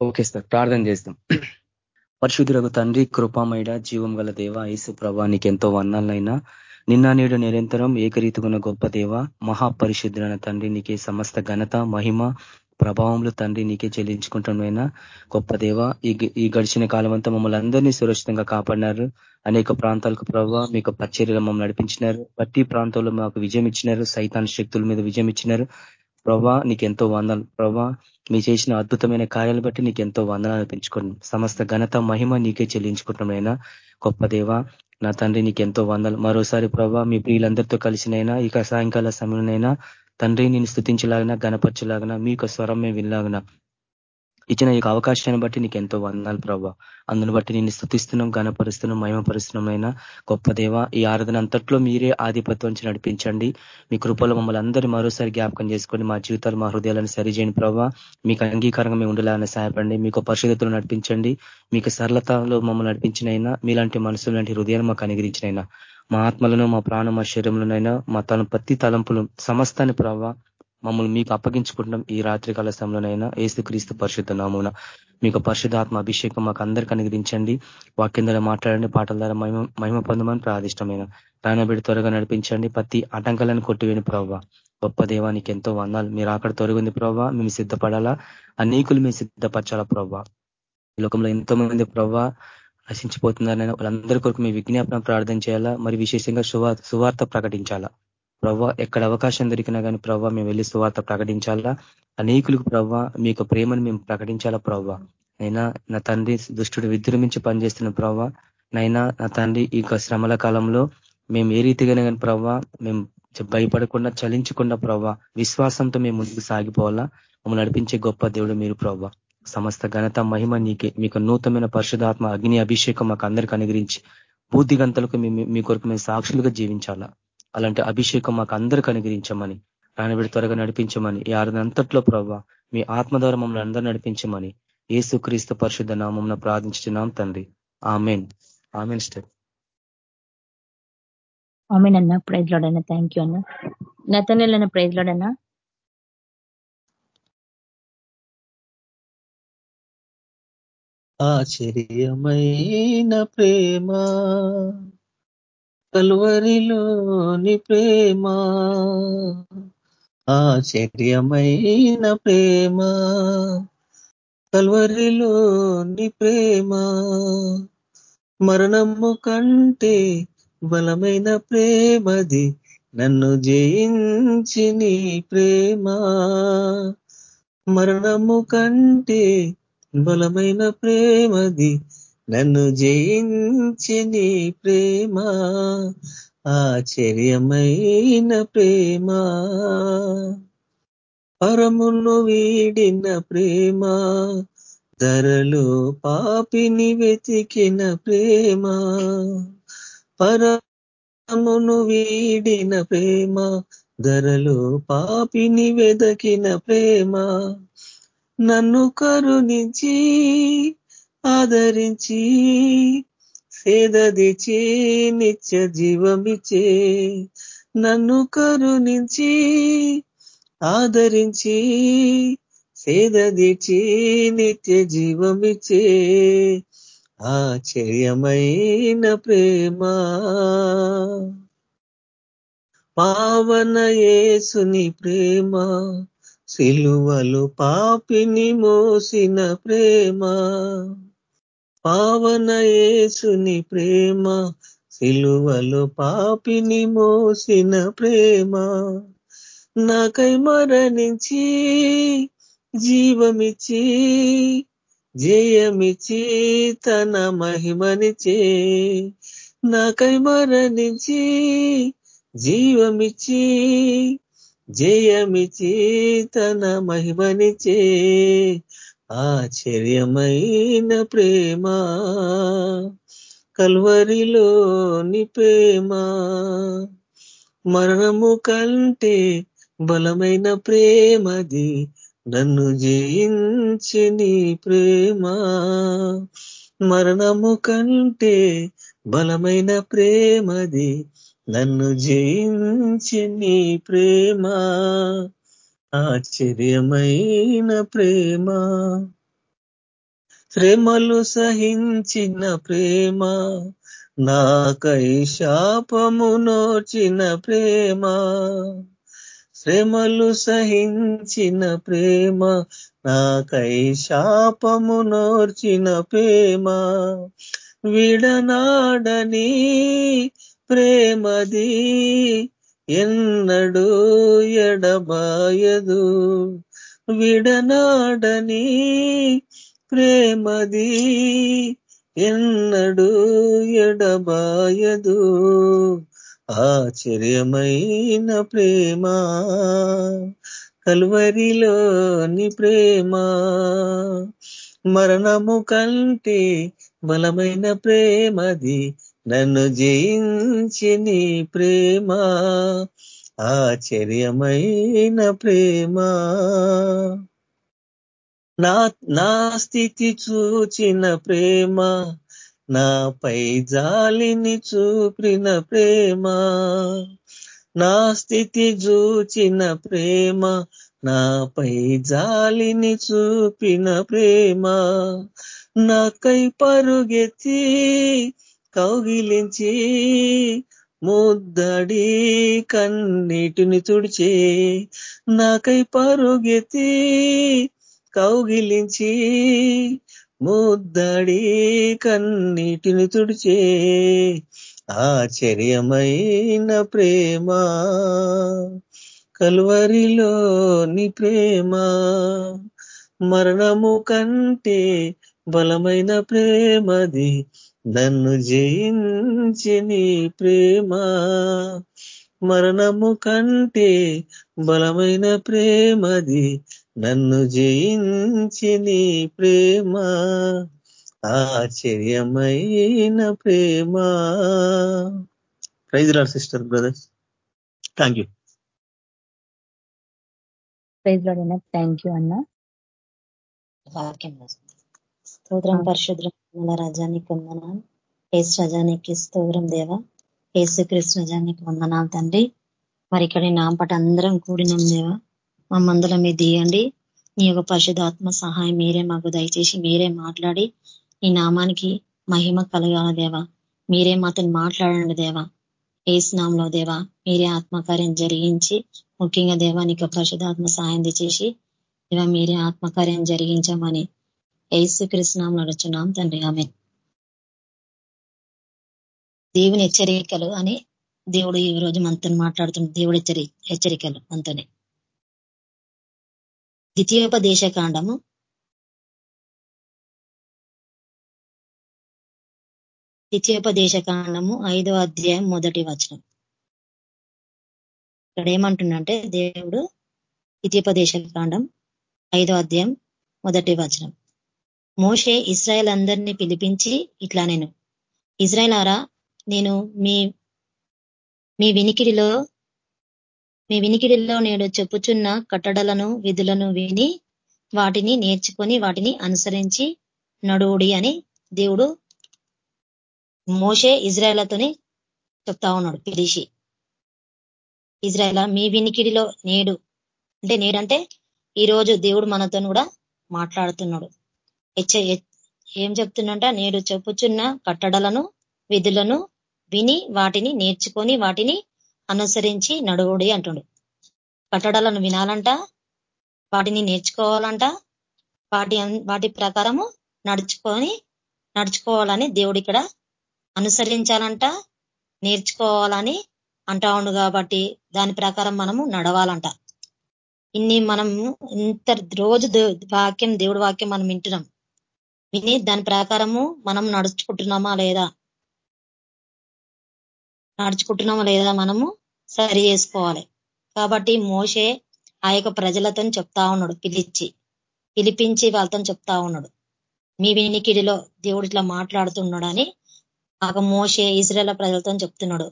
Okay sir ప్రార్థన చేస్తాం. పరిశుద్ధులకు తండ్రి కృపామైడ జీవం గల దేవ యేసు ప్రభా నీకెంతో వర్ణాలైనా నిన్న నేడు నిరంతరం ఏకరీతిగున్న గొప్ప దేవ మహాపరిశుద్ధులైన తండ్రి నీకే సమస్త ఘనత మహిమ ప్రభావంలో తండ్రి నీకే చెల్లించుకుంటున్నైనా గొప్ప దేవ ఈ గడిచిన కాలం అంతా మమ్మల్ని అందరినీ సురక్షితంగా కాపాడినారు. అనేక ప్రాంతాలకు ప్రభావ మీకు పచ్చరిలో మమ్మల్ని నడిపించినారు. ప్రతి ప్రాంతంలో మాకు విజయం ఇచ్చినారు సైతాన్ శక్తుల మీద విజయం ఇచ్చినారు ప్రభా నీకెంతో వందలు ప్రభా మీ చేసిన అద్భుతమైన కార్యాలు బట్టి నీకు ఎంతో వందనాలు పెంచుకోండి సమస్త ఘనత మహిమ నీకే చెల్లించుకుంటున్నాయినా గొప్ప దేవ నా తండ్రి నీకెంతో వందలు మరోసారి ప్రభా మీ ప్రియులందరితో కలిసినైనా ఇక సాయంకాల సమయంలోనైనా తండ్రి నేను స్థుతించలాగిన గణపరచలాగిన మీ యొక్క స్వరం మేము వినలాగిన. ఇచ్చిన ఈ అవకాశాన్ని బట్టి నీకు ఎంతో వందాలు ప్రభావ అందును బట్టి నేను స్థుతిస్తున్నాం ఘనపరుస్తున్నాం మహిమపరుస్తున్నాం గొప్ప దేవ ఈ ఆరాధన అంతట్లో మీరే ఆధిపత్యం నడిపించండి. మీ కృపలో మమ్మల్ని అందరూ మరోసారి జ్ఞాపకం చేసుకొని మా జీవితాలు మా హృదయాలను సరిచేయని ప్రభావ మీకు అంగీకారంగా మేము ఉండాలని సహాయపడండి. మీకు పరిశుద్ధతలు నడిపించండి. మీకు సరళతలో మమ్మల్ని నడిపించినైనా మీలాంటి మనసులు లాంటి హృదయాలు మాకు అనుగ్రహించినైనా. మా ఆత్మలను మా ప్రాణం మా శరీరంలోనైనా మా తన ప్రతి తలంపులు సమస్తాన్ని ప్రభావ మమ్మల్ని మీకు అప్పగించుకుంటున్నాం ఈ రాత్రి కాల సమయంలోనైనా. ఏసుక్రీస్తు పరిశుద్ధ నామూన మీకు పరిశుధాత్మ అభిషేకం మాకు అందరికీ అనుగ్రహించండి. వాక్యం ద్వారా మాట్లాడండి పాటల ద్వారా మహిమ మహిమ పొందమని ప్రాదిష్టమైన రానబెడి త్వరగా నడిపించండి. ప్రతి ఆటంకాలను కొట్టివేని ప్రవ్వ. గొప్ప దేవానికి ఎంతో వందాలు. మీరు అక్కడ తొలగింది ప్రవ్వ. మేము సిద్ధపడాలా? అనేకులు మేము సిద్ధపరచాలా ప్రవ్వ? లోకంలో ఎంతో మంది ప్రవ్వ నశించిపోతున్నారనైనా వాళ్ళందరి కొరకు మీ విజ్ఞాపన ప్రార్థన చేయాలా? మరి విశేషంగా సువార్త ప్రకటించాలా? ప్రవ్వ ఎక్కడ అవకాశం దొరికినా కానీ ప్రవ్వ మేము వెళ్ళి సువార్త ప్రకటించాలా? అనేకులకు ప్రవ్వ మీ యొక్క ప్రేమను మేము ప్రకటించాలా ప్రవ్వ? అయినా నా తండ్రి దుష్టుడు విజృంభించి పనిచేస్తున్న ప్రవ్వ నైనా నా తండ్రి ఈ శ్రమల కాలంలో మేము ఏ రీతిగానే కానీ ప్రవ్వ మేము భయపడకుండా చలించకుండా ప్రవ్వ విశ్వాసంతో మేము ముందుకు సాగిపోవాలా? మమ్మల్ని నడిపించే గొప్ప దేవుడు మీరు ప్రవ్వ. సమస్త ఘనత మహిమ నీకే. మీకు నూతనమైన పరిశుధాత్మ అగ్ని అభిషేకం మాకు అందరికీ అనుగ్రహించి బూద్ధి గంతలకు మీ కొరకు మేము సాక్షులుగా జీవించాలా? అలాంటి అభిషేకం మాకు అందరికి అనుగ్రహించమని రానబెడి త్వరగా నడిపించమని ఈ ఆరుదంతట్లో ప్రభావ మీ ఆత్మ ద్వారా మమ్మల్ని అందరూ నడిపించమని ఏసుక్రీస్తు పరిశుద్ధ నామం ప్రార్థించున్నాం తండ్రి. ఆమెన్. ఆమెన్ స్టెప్ ఆమెన్ అన్న. ప్రైజ్ లోడన్నా థ్యాంక్ యూ అన్న. నతనెల్ ప్రైజ్ లోడన్నా ఆశ్చర్యమైన ప్రేమ కల్వరిలోని ప్రేమ ఆశ్చర్యమైన ప్రేమ. కల్వరిలోని ప్రేమ మరణము కంటే బలమైన ప్రేమది నన్ను జయించి నీ ప్రేమ. మరణము కంటే బలమైన ప్రేమది నన్ను జయించి నీ ప్రేమ ఆశ్చర్యమైన ప్రేమ. పరమును వీడిన ప్రేమ ధరలు పాపిని వెతికిన ప్రేమ. పరమును వీడిన ప్రేమ ధరలు పాపిని వెదకిన ప్రేమ. నన్ను కరుణించి ఆదరించి సేదదిచి నిత్య జీవమిచ్చే నన్ను కరుణించి ఆదరించి సేదదిచి నిత్య జీవమిచ్చే ఆశ్చర్యమైన ప్రేమ. పావన యేసుని ప్రేమ సిలువలు పాపిని మోసిన ప్రేమ. పావన యేసుని ప్రేమ సిలువలు పాపిని మోసిన ప్రేమ. నాకై మరణించి జీవమిచ్చి జయమిచ్చి తన మహిమనిచే నాకై మరణించి జీవమిచ్చి జయమిచ్చి తన మహిమనిచే ఆశ్చర్యమైన ప్రేమ కల్వరిలోని ప్రేమ. మరణము కంటే బలమైన ప్రేమది నన్ను జయించి నీ ప్రేమ. మరణము కంటే బలమైన ప్రేమది నన్ను జయించి నీ ప్రేమ. ఆశ్చర్యమైన ప్రేమ. శ్రమలు సహించిన ప్రేమ. నాకై శాపము నోచిన ప్రేమ. శ్రమలు సహించిన ప్రేమ. నాకై శాపము నోర్చిన ప్రేమ. విడనాడని ప్రేమది. ఎన్నడూ ఎడబాయదు. విడనాడని ప్రేమది ఎన్నడూ ఎడబాయదు. ఆశ్చర్యమైన ప్రేమ కల్వరిలోని ప్రేమ మరణము కంటే బలమైన ప్రేమది నన్ను జయించి నీ ప్రేమ ఆశ్చర్యమైన ప్రేమ. నా నా స్థితి చూచిన ప్రేమ నాపై జాలిని చూపిన ప్రేమ. నా స్థితి చూచిన ప్రేమ నాపై జాలిని చూపిన ప్రేమ. నాకై పరుగెత్తి కౌగిలించి ముద్దడి కన్నీటిని తుడిచే నాకై పరుగెత్తి కౌగిలించి ముద్దడి కన్నీటిని తుడిచే ఆశ్చర్యమైన ప్రేమ కల్వరిలోని ప్రేమ మరణము కంటే బలమైన ప్రేమది నన్ను జయించి నీ ప్రేమ మరణము కంటే బలమైన ప్రేమది నన్ను జయించి నీ ప్రేమ ఆశ్చర్యమైన ప్రేమ. Praise lord sister brothers thank you praise లాడైనా thank you అన్న. వాక్యం స్తోత్రం పరిశుద్ర రాజానికి వందనాలు ఏసు రజానికి స్తోత్రం దేవ. ఏసు కృష్ణ రజానికి వందనాలు తండ్రి. మరి ఇక్కడ నాంపట అందరం కూడినాం దేవ. మా మందుల మీద తీయండి నీ యొక్క పరిశుధాత్మ సహాయం మీరే మాకు దయచేసి మీరే మాట్లాడి ఈ నామానికి మహిమ కలగాల దేవా. మీరే మాతను మాట్లాడండి దేవా. ఏసునాంలో దేవా మీరే ఆత్మకార్యం జరిగించి ముఖ్యంగా దేవా నీకు పరిశుధాత్మ సహాయం చేసి దేవా మీరే ఆత్మకార్యం జరిగించమని ఏసు కృష్ణంలో నడుచున్నాం తండ్రి. ఆమె దేవుని హెచ్చరికలు అని దేవుడు ఈ రోజు మనతో మాట్లాడుతున్న దేవుడి హెచ్చరి హెచ్చరికలు మనతోనే. ద్వితీయోపదేశ కాండము. ద్వితీయోపదేశ కాండము ఐదో అధ్యాయం మొదటి వచనం. ఇక్కడ ఏమంటుండంటే దేవుడు ద్వితీయోపదేశ కాండం ఐదో అధ్యాయం మొదటి వచనం. మోషే ఇస్రాయల్ అందరినీ పిలిపించి ఇట్లా నేను ఇజ్రాయలారా నేను మీ మీ వినికిడిలో మీ వినికిడిలో నేడు చెప్పుచున్న కట్టడలను విధులను విని వాటిని నేర్చుకొని వాటిని అనుసరించి నడువుడి అని దేవుడు మోషే ఇజ్రాయలతోని చెప్తా ఉన్నాడు పిలిచి ఇజ్రాయల మీ వినికిడిలో నేడు అంటే నేడంటే ఈరోజు దేవుడు మనతో కూడా మాట్లాడుతున్నాడు. ఏం చెప్తున్నంట? నేడు చెప్పుచున్న కట్టడలను విధులను విని వాటిని నేర్చుకొని వాటిని అనుసరించి నడువుడి అంటుండు. కట్టడాలను వినాలంట వాటిని నేర్చుకోవాలంట వాటి వాటి ప్రకారము నడుచుకొని నడుచుకోవాలని దేవుడు ఇక్కడ అనుసరించాలంట నేర్చుకోవాలని అంటా ఉండు కాబట్టి దాని ప్రకారం మనము నడవాలంట. ఇన్ని మనము ఇంత రోజు వాక్యం దేవుడి వాక్యం మనం వింటున్నాం. విని దాని ప్రకారము మనం నడుచుకుంటున్నామా లేదా? నడుచుకుంటున్నామా లేదా మనము సరి చేసుకోవాలి. కాబట్టి మోషే ఆ యొక్క ప్రజలతో చెప్తా ఉన్నాడు పిలిచి పిలిపించి వాళ్ళతో చెప్తా ఉన్నాడు. మీ వినికిడిలో దేవుడు ఇట్లా మాట్లాడుతున్నాడని ఆక మోసే ఇజ్రాయల్ ప్రజలతో చెప్తున్నాడు.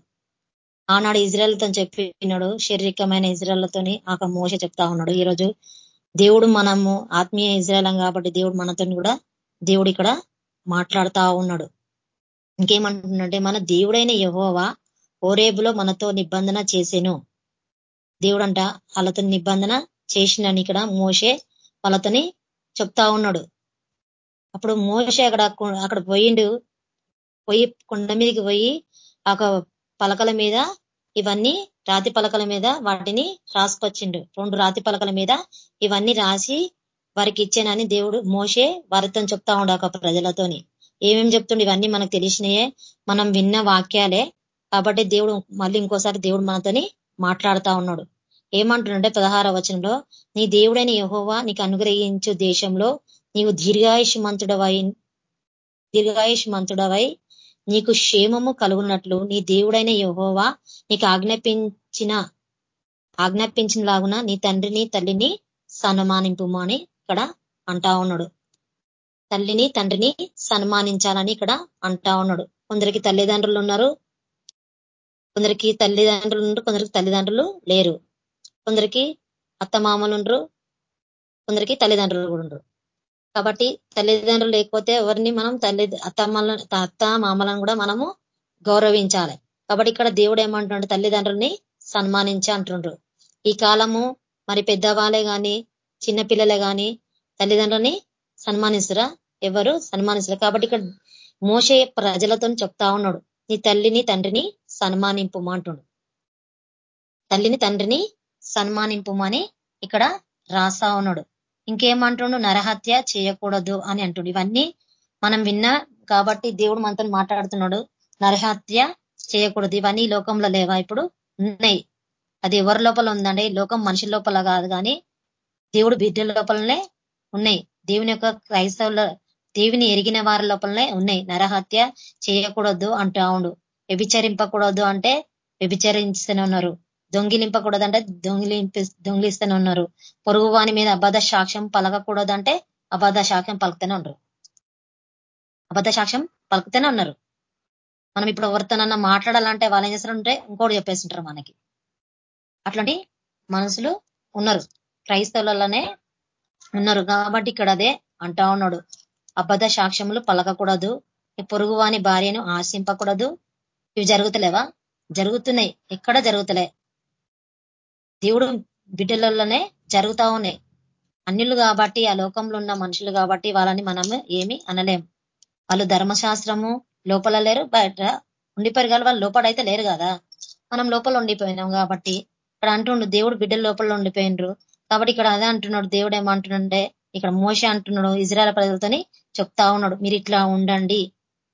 ఆనాడు ఇజ్రాయల్తో చెప్పినాడు శారీరకమైన ఇజ్రాయల్తోని ఆక మోస చెప్తా ఉన్నాడు. ఈరోజు దేవుడు మనము ఆత్మీయ ఇజ్రాయలం కాబట్టి దేవుడు మనతో కూడా దేవుడు ఇక్కడ మాట్లాడుతా ఉన్నాడు. ఇంకేమంటుందంటే మన దేవుడైన యహోవా ఓరేబులో మనతో నిబంధన చేసేను. దేవుడంట వాళ్ళతో నిబంధన చేసినని ఇక్కడ మోసే వాళ్ళతోని చెప్తా ఉన్నాడు. అప్పుడు మోసే అక్కడ అక్కడ పోయిండు. పోయి కొండ మీదకి పోయి ఒక పలకల మీద ఇవన్నీ రాతి పలకల మీద వాటిని రాసుకొచ్చిండు. రెండు రాతి పలకల మీద ఇవన్నీ రాసి వారికి ఇచ్చానని దేవుడు మోసే వారితో చెప్తా ఉండ ఒక ప్రజలతోని. ఏమేమి చెప్తుండే ఇవన్నీ మనకు తెలిసినాయే. మనం విన్న వాక్యాలే. కాబట్టి దేవుడు మళ్ళీ ఇంకోసారి దేవుడు మనతోని మాట్లాడుతా ఉన్నాడు. ఏమంటుండే పదహార వచనంలో నీ దేవుడైన యహోవా నీకు అనుగ్రహించు దేశంలో నీవు దీర్ఘాయుష్మంతుడవై దీర్ఘాయుష్మంతుడవై నీకు క్షేమము కలుగునట్లు నీ దేవుడైన యహోవా నీకు ఆజ్ఞాపించిన ఆజ్ఞాపించిన లాగున నీ తండ్రిని తల్లిని సన్మానింపు అని ఇక్కడ అంటా ఉన్నాడు. తల్లిని తండ్రిని సన్మానించాలని ఇక్కడ అంటా ఉన్నాడు. కొందరికి తల్లిదండ్రులు ఉన్నారు. కొందరికి తల్లిదండ్రులు ఉండరు కొందరికి తల్లిదండ్రులు లేరు. కొందరికి అత్తమామలు ఉండరు కొందరికి తల్లిదండ్రులు కూడా ఉండరు. కాబట్టి తల్లిదండ్రులు లేకపోతే ఎవరిని మనం తల్లి అత్తమ్మల అత్త మామలను కూడా మనము గౌరవించాలి. కాబట్టి ఇక్కడ దేవుడు ఏమంటున్నాడు? తల్లిదండ్రుల్ని సన్మానించి అంటుండ్రు. ఈ కాలము మరి పెద్దవాళ్ళే కానీ చిన్నపిల్లలు కానీ తల్లిదండ్రులని సన్మానిస్తురా ఎవరు సన్మానిస్తారు కాబట్టి ఇక్కడ మోసే ప్రజలతో చెప్తా ఉన్నాడు. నీ తల్లిని తండ్రిని సన్మానింపుమా అంటుండు. తల్లిని తండ్రిని సన్మానింపుమని ఇక్కడ రాసా ఉన్నాడు. ఇంకేమంటుండు? నరహత్య చేయకూడదు అని అంటుండు. ఇవన్నీ మనం విన్నా కాబట్టి దేవుడు మనతో మాట్లాడుతున్నాడు. నరహత్య చేయకూడదు. ఇవన్నీ లోకంలో లేవా? ఇప్పుడు ఉన్నాయి. అది ఎవరి లోపల ఉందండి? లోకం మనిషి లోపల కాదు కానీ దేవుడు బిడ్డల లోపలనే ఉన్నాయి. దేవుని యొక్క క్రైస్తవుల దేవిని ఎరిగిన వారి లోపలనే ఉన్నాయి. నరహత్య చేయకూడదు అంటా ఉండు వ్యభిచరింపకూడదు అంటే వ్యభిచరిస్తూనే ఉన్నారు. దొంగిలింపకూడదు అంటే దొంగిలింపి దొంగిలిస్తూనే ఉన్నారు. పొరుగు వాని మీద అబద్ధ సాక్ష్యం పలకకూడదు అంటే అబద్ధ సాక్ష్యం పలుకుతూనే ఉన్నారు. అబద్ధ సాక్ష్యం పలుకుతూనే ఉన్నారు. మనం ఇప్పుడు ఎవరితోనన్నా మాట్లాడాలంటే వాళ్ళు ఏం చేస్తారంటే ఇంకోటి చెప్పేస్తుంటారు మనకి. అట్లాంటి మనసులు ఉన్నారు. క్రైస్తవులలోనే ఉన్నారు కాబట్టి ఇక్కడ అదే అంటా ఉన్నాడు. అబద్ధ సాక్ష్యములు పలకకూడదు పొరుగు వాని భార్యను ఆశింపకూడదు. ఇవి జరుగుతలేవా? జరుగుతున్నాయి. ఎక్కడ జరుగుతలే? దేవుడు బిడ్డలలోనే జరుగుతా ఉన్నాయి. అన్యులు కాబట్టి ఆ లోకంలో ఉన్న మనుషులు కాబట్టి వాళ్ళని మనము ఏమి అనలేం. వాళ్ళు ధర్మశాస్త్రము లోపల లేరు బయట ఉండిపోయారు కానీ వాళ్ళు లోపల అయితే లేరు కదా. మనం లోపల ఉండిపోయినాం కాబట్టి. ఇక్కడ అంటుండు దేవుడు బిడ్డల లోపల ఉండిపోయినరు. కాబట్టి ఇక్కడ అదే అంటున్నాడు దేవుడు ఏమంటున్నాడే ఇక్కడ మోస అంటున్నాడు ఇజ్రాయల్ ప్రజలతోని చెప్తా ఉన్నాడు మీరు ఇట్లా ఉండండి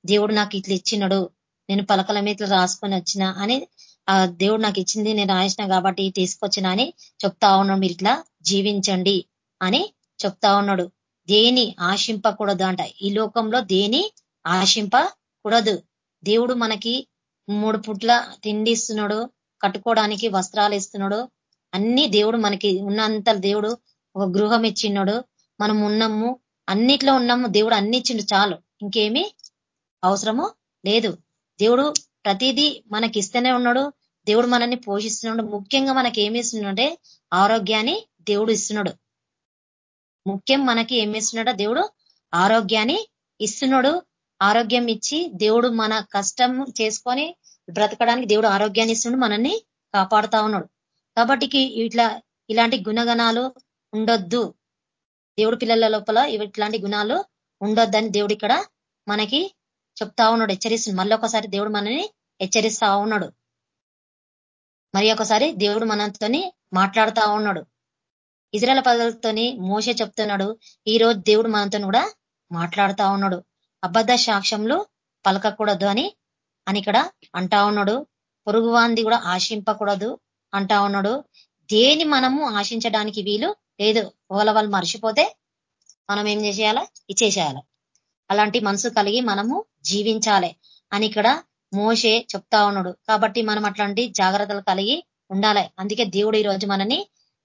దేవుడు నాకు ఇట్లా ఇచ్చినాడు నేను పలకల మీద రాసుకొని వచ్చిన అని ఆ దేవుడు నాకు ఇచ్చింది నేను రాసిన కాబట్టి తీసుకొచ్చిన అని చెప్తా ఉన్నాడు మీరు ఇట్లా జీవించండి అని చెప్తా ఉన్నాడు. దేని ఆశింపకూడదు అంట. ఈ లోకంలో దేని ఆశింపకూడదు. దేవుడు మనకి మూడు పుట్ల తిండి ఇస్తున్నాడు కట్టుకోవడానికి వస్త్రాలు ఇస్తున్నాడు అన్ని దేవుడు మనకి ఉన్నంత దేవుడు ఒక గృహం ఇచ్చిన్నాడు మనం ఉన్నాము అన్నిట్లో ఉన్నాము దేవుడు అన్ని ఇచ్చిండు చాలు. ఇంకేమి అవసరము లేదు. దేవుడు ప్రతిదీ మనకి ఇస్తేనే ఉన్నాడు. దేవుడు మనల్ని పోషిస్తున్నాడు. ముఖ్యంగా మనకి ఏమి ఇస్తున్నాడంటే ఆరోగ్యాన్ని దేవుడు ఇస్తున్నాడు. ముఖ్యం మనకి ఏమి ఇస్తున్నాడో దేవుడు ఆరోగ్యాన్ని ఇస్తున్నాడు. ఆరోగ్యం ఇచ్చి దేవుడు మన కష్టం చేసుకొని బ్రతకడానికి దేవుడు ఆరోగ్యాన్ని ఇస్తున్నాడు. మనల్ని కాపాడుతా ఉన్నాడు. కాబట్టి ఇట్లా ఇలాంటి గుణగణాలు ఉండొద్దు. దేవుడు పిల్లల లోపల ఇట్లాంటి గుణాలు ఉండొద్దని దేవుడు ఇక్కడ మనకి చెప్తా ఉన్నాడు హెచ్చరిస్తుంది. మళ్ళీ ఒకసారి దేవుడు మనని హెచ్చరిస్తా ఉన్నాడు. మరి ఒకసారి దేవుడు మనతోని మాట్లాడుతా ఉన్నాడు. ఇజ్రాయల్ పదలతోని మోసే చెప్తున్నాడు ఈ రోజు దేవుడు మనతో కూడా మాట్లాడుతా ఉన్నాడు. అబద్ధ సాక్ష్యంలో పలకకూడదు అని అని ఇక్కడ అంటా ఉన్నాడు. పొరుగువాంది కూడా ఆశింపకూడదు. అంటా ఉన్నాడు. దేని మనము ఆశించడానికి వీలు లేదు. ఒకవేళ వాళ్ళు మర్చిపోతే మనం ఏం చేసేయాలా? ఇచ్చేసేయాలి? అలాంటి మనసు కలిగి మనము జీవించాలి అని ఇక్కడ మోసే చెప్తా ఉన్నాడు. కాబట్టి మనం అట్లాంటి జాగ్రత్తలు కలిగి ఉండాలి. అందుకే దేవుడు ఈరోజు మనని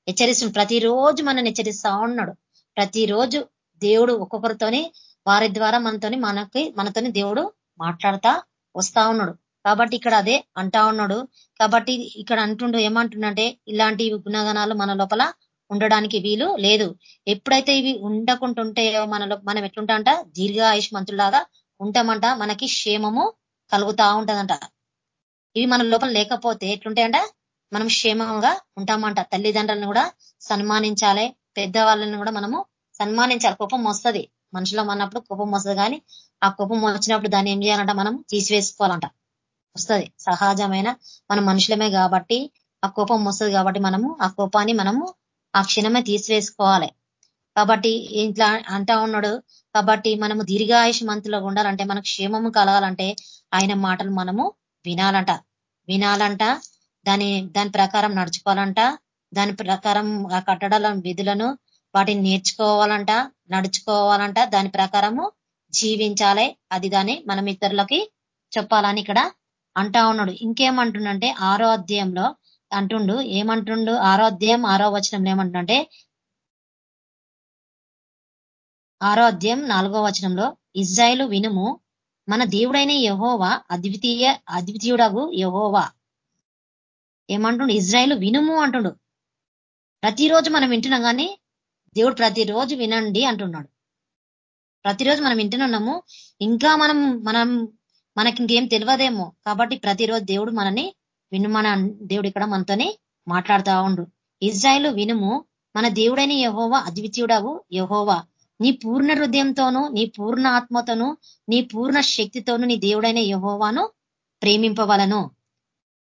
హెచ్చరిస్తుంది ప్రతిరోజు మనని హెచ్చరిస్తా ఉన్నాడు. ప్రతిరోజు దేవుడు ఒక్కొక్కరితోని వారి ద్వారా మనతోని మనకి మనతోని దేవుడు మాట్లాడతా వస్తా ఉన్నాడు. కాబట్టి ఇక్కడ అదే అంటా ఉన్నాడు. కాబట్టి ఇక్కడ అంటుండు ఏమంటుండంటే ఇలాంటి గుణగణాలు మన లోపల ఉండడానికి వీలు లేదు. ఎప్పుడైతే ఇవి ఉండకుంటుంటాయో మనలో మనం ఎట్లుంటామంట? దీర్ఘ ఆయుష్మంతులాగా ఉంటామంట. మనకి క్షేమము కలుగుతా ఉంటదంట. ఇవి మన లోపల లేకపోతే ఎట్లుంటాయంట? మనం క్షేమంగా ఉంటామంట. తల్లిదండ్రులను కూడా సన్మానించాలి. పెద్దవాళ్ళని కూడా మనము సన్మానించాలి. కోపం వస్తుంది. మనుషులం అన్నప్పుడు కోపం వస్తుంది కానీ ఆ కోపం వచ్చినప్పుడు దాన్ని ఏం చేయాలంట? మనం తీసివేసుకోవాలంట. వస్తుంది. సహజమైన మన మనుషులమే కాబట్టి ఆ కోపం వస్తుంది కాబట్టి మనము ఆ కోపాన్ని మనము ఆ క్షణమే తీసివేసుకోవాలి. కాబట్టి ఇంట్లో అంటా ఉన్నాడు కాబట్టి మనము దీర్ఘాయుష మంతులో ఉండాలంటే మనకు క్షేమము కలగాలంటే ఆయన మాటలు మనము వినాలంట. వినాలంట దాని దాని ప్రకారం నడుచుకోవాలంట దాని ప్రకారం ఆ కట్టడాల విధులను వాటిని నేర్చుకోవాలంట నడుచుకోవాలంట దాని ప్రకారము జీవించాలి. అది దాన్ని మనం ఇతరులకి చెప్పాలని ఇక్కడ అంటా ఉన్నాడు. ఇంకేమంటుండంటే ఆరో అధ్యాయంలో అంటుండు ఏమంటుండు? ఆరో అధ్యాయం ఆరో వచనంలో ఏమంటుండే ఆరో అధ్యాయం నాలుగో వచనంలో ఇజ్రాయిల్ వినుము మన దేవుడైన యహోవా అద్వితీయ అద్వితీయుడగు యహోవా. ఏమంటుండు? ఇజ్రాయిల్ వినుము అంటుండు. ప్రతిరోజు మనం వింటున్నాం కానీ దేవుడు ప్రతిరోజు వినండి అంటున్నాడు. ప్రతిరోజు మనం వింటున్నాము ఇంకా మనం మనం మనకి ఇంకేం తెలియదేమో కాబట్టి ప్రతిరోజు దేవుడు మనని వినుమన దేవుడు ఇక్కడ మనతోనే మాట్లాడుతూ ఉండు. ఇజ్రాయిల్ వినుము మన దేవుడైన యహోవా అద్వితీయుడవు యహోవా. నీ పూర్ణ హృదయంతోనూ నీ పూర్ణ ఆత్మతోనూ నీ పూర్ణ శక్తితోనూ నీ దేవుడైన యహోవాను ప్రేమింపవలను.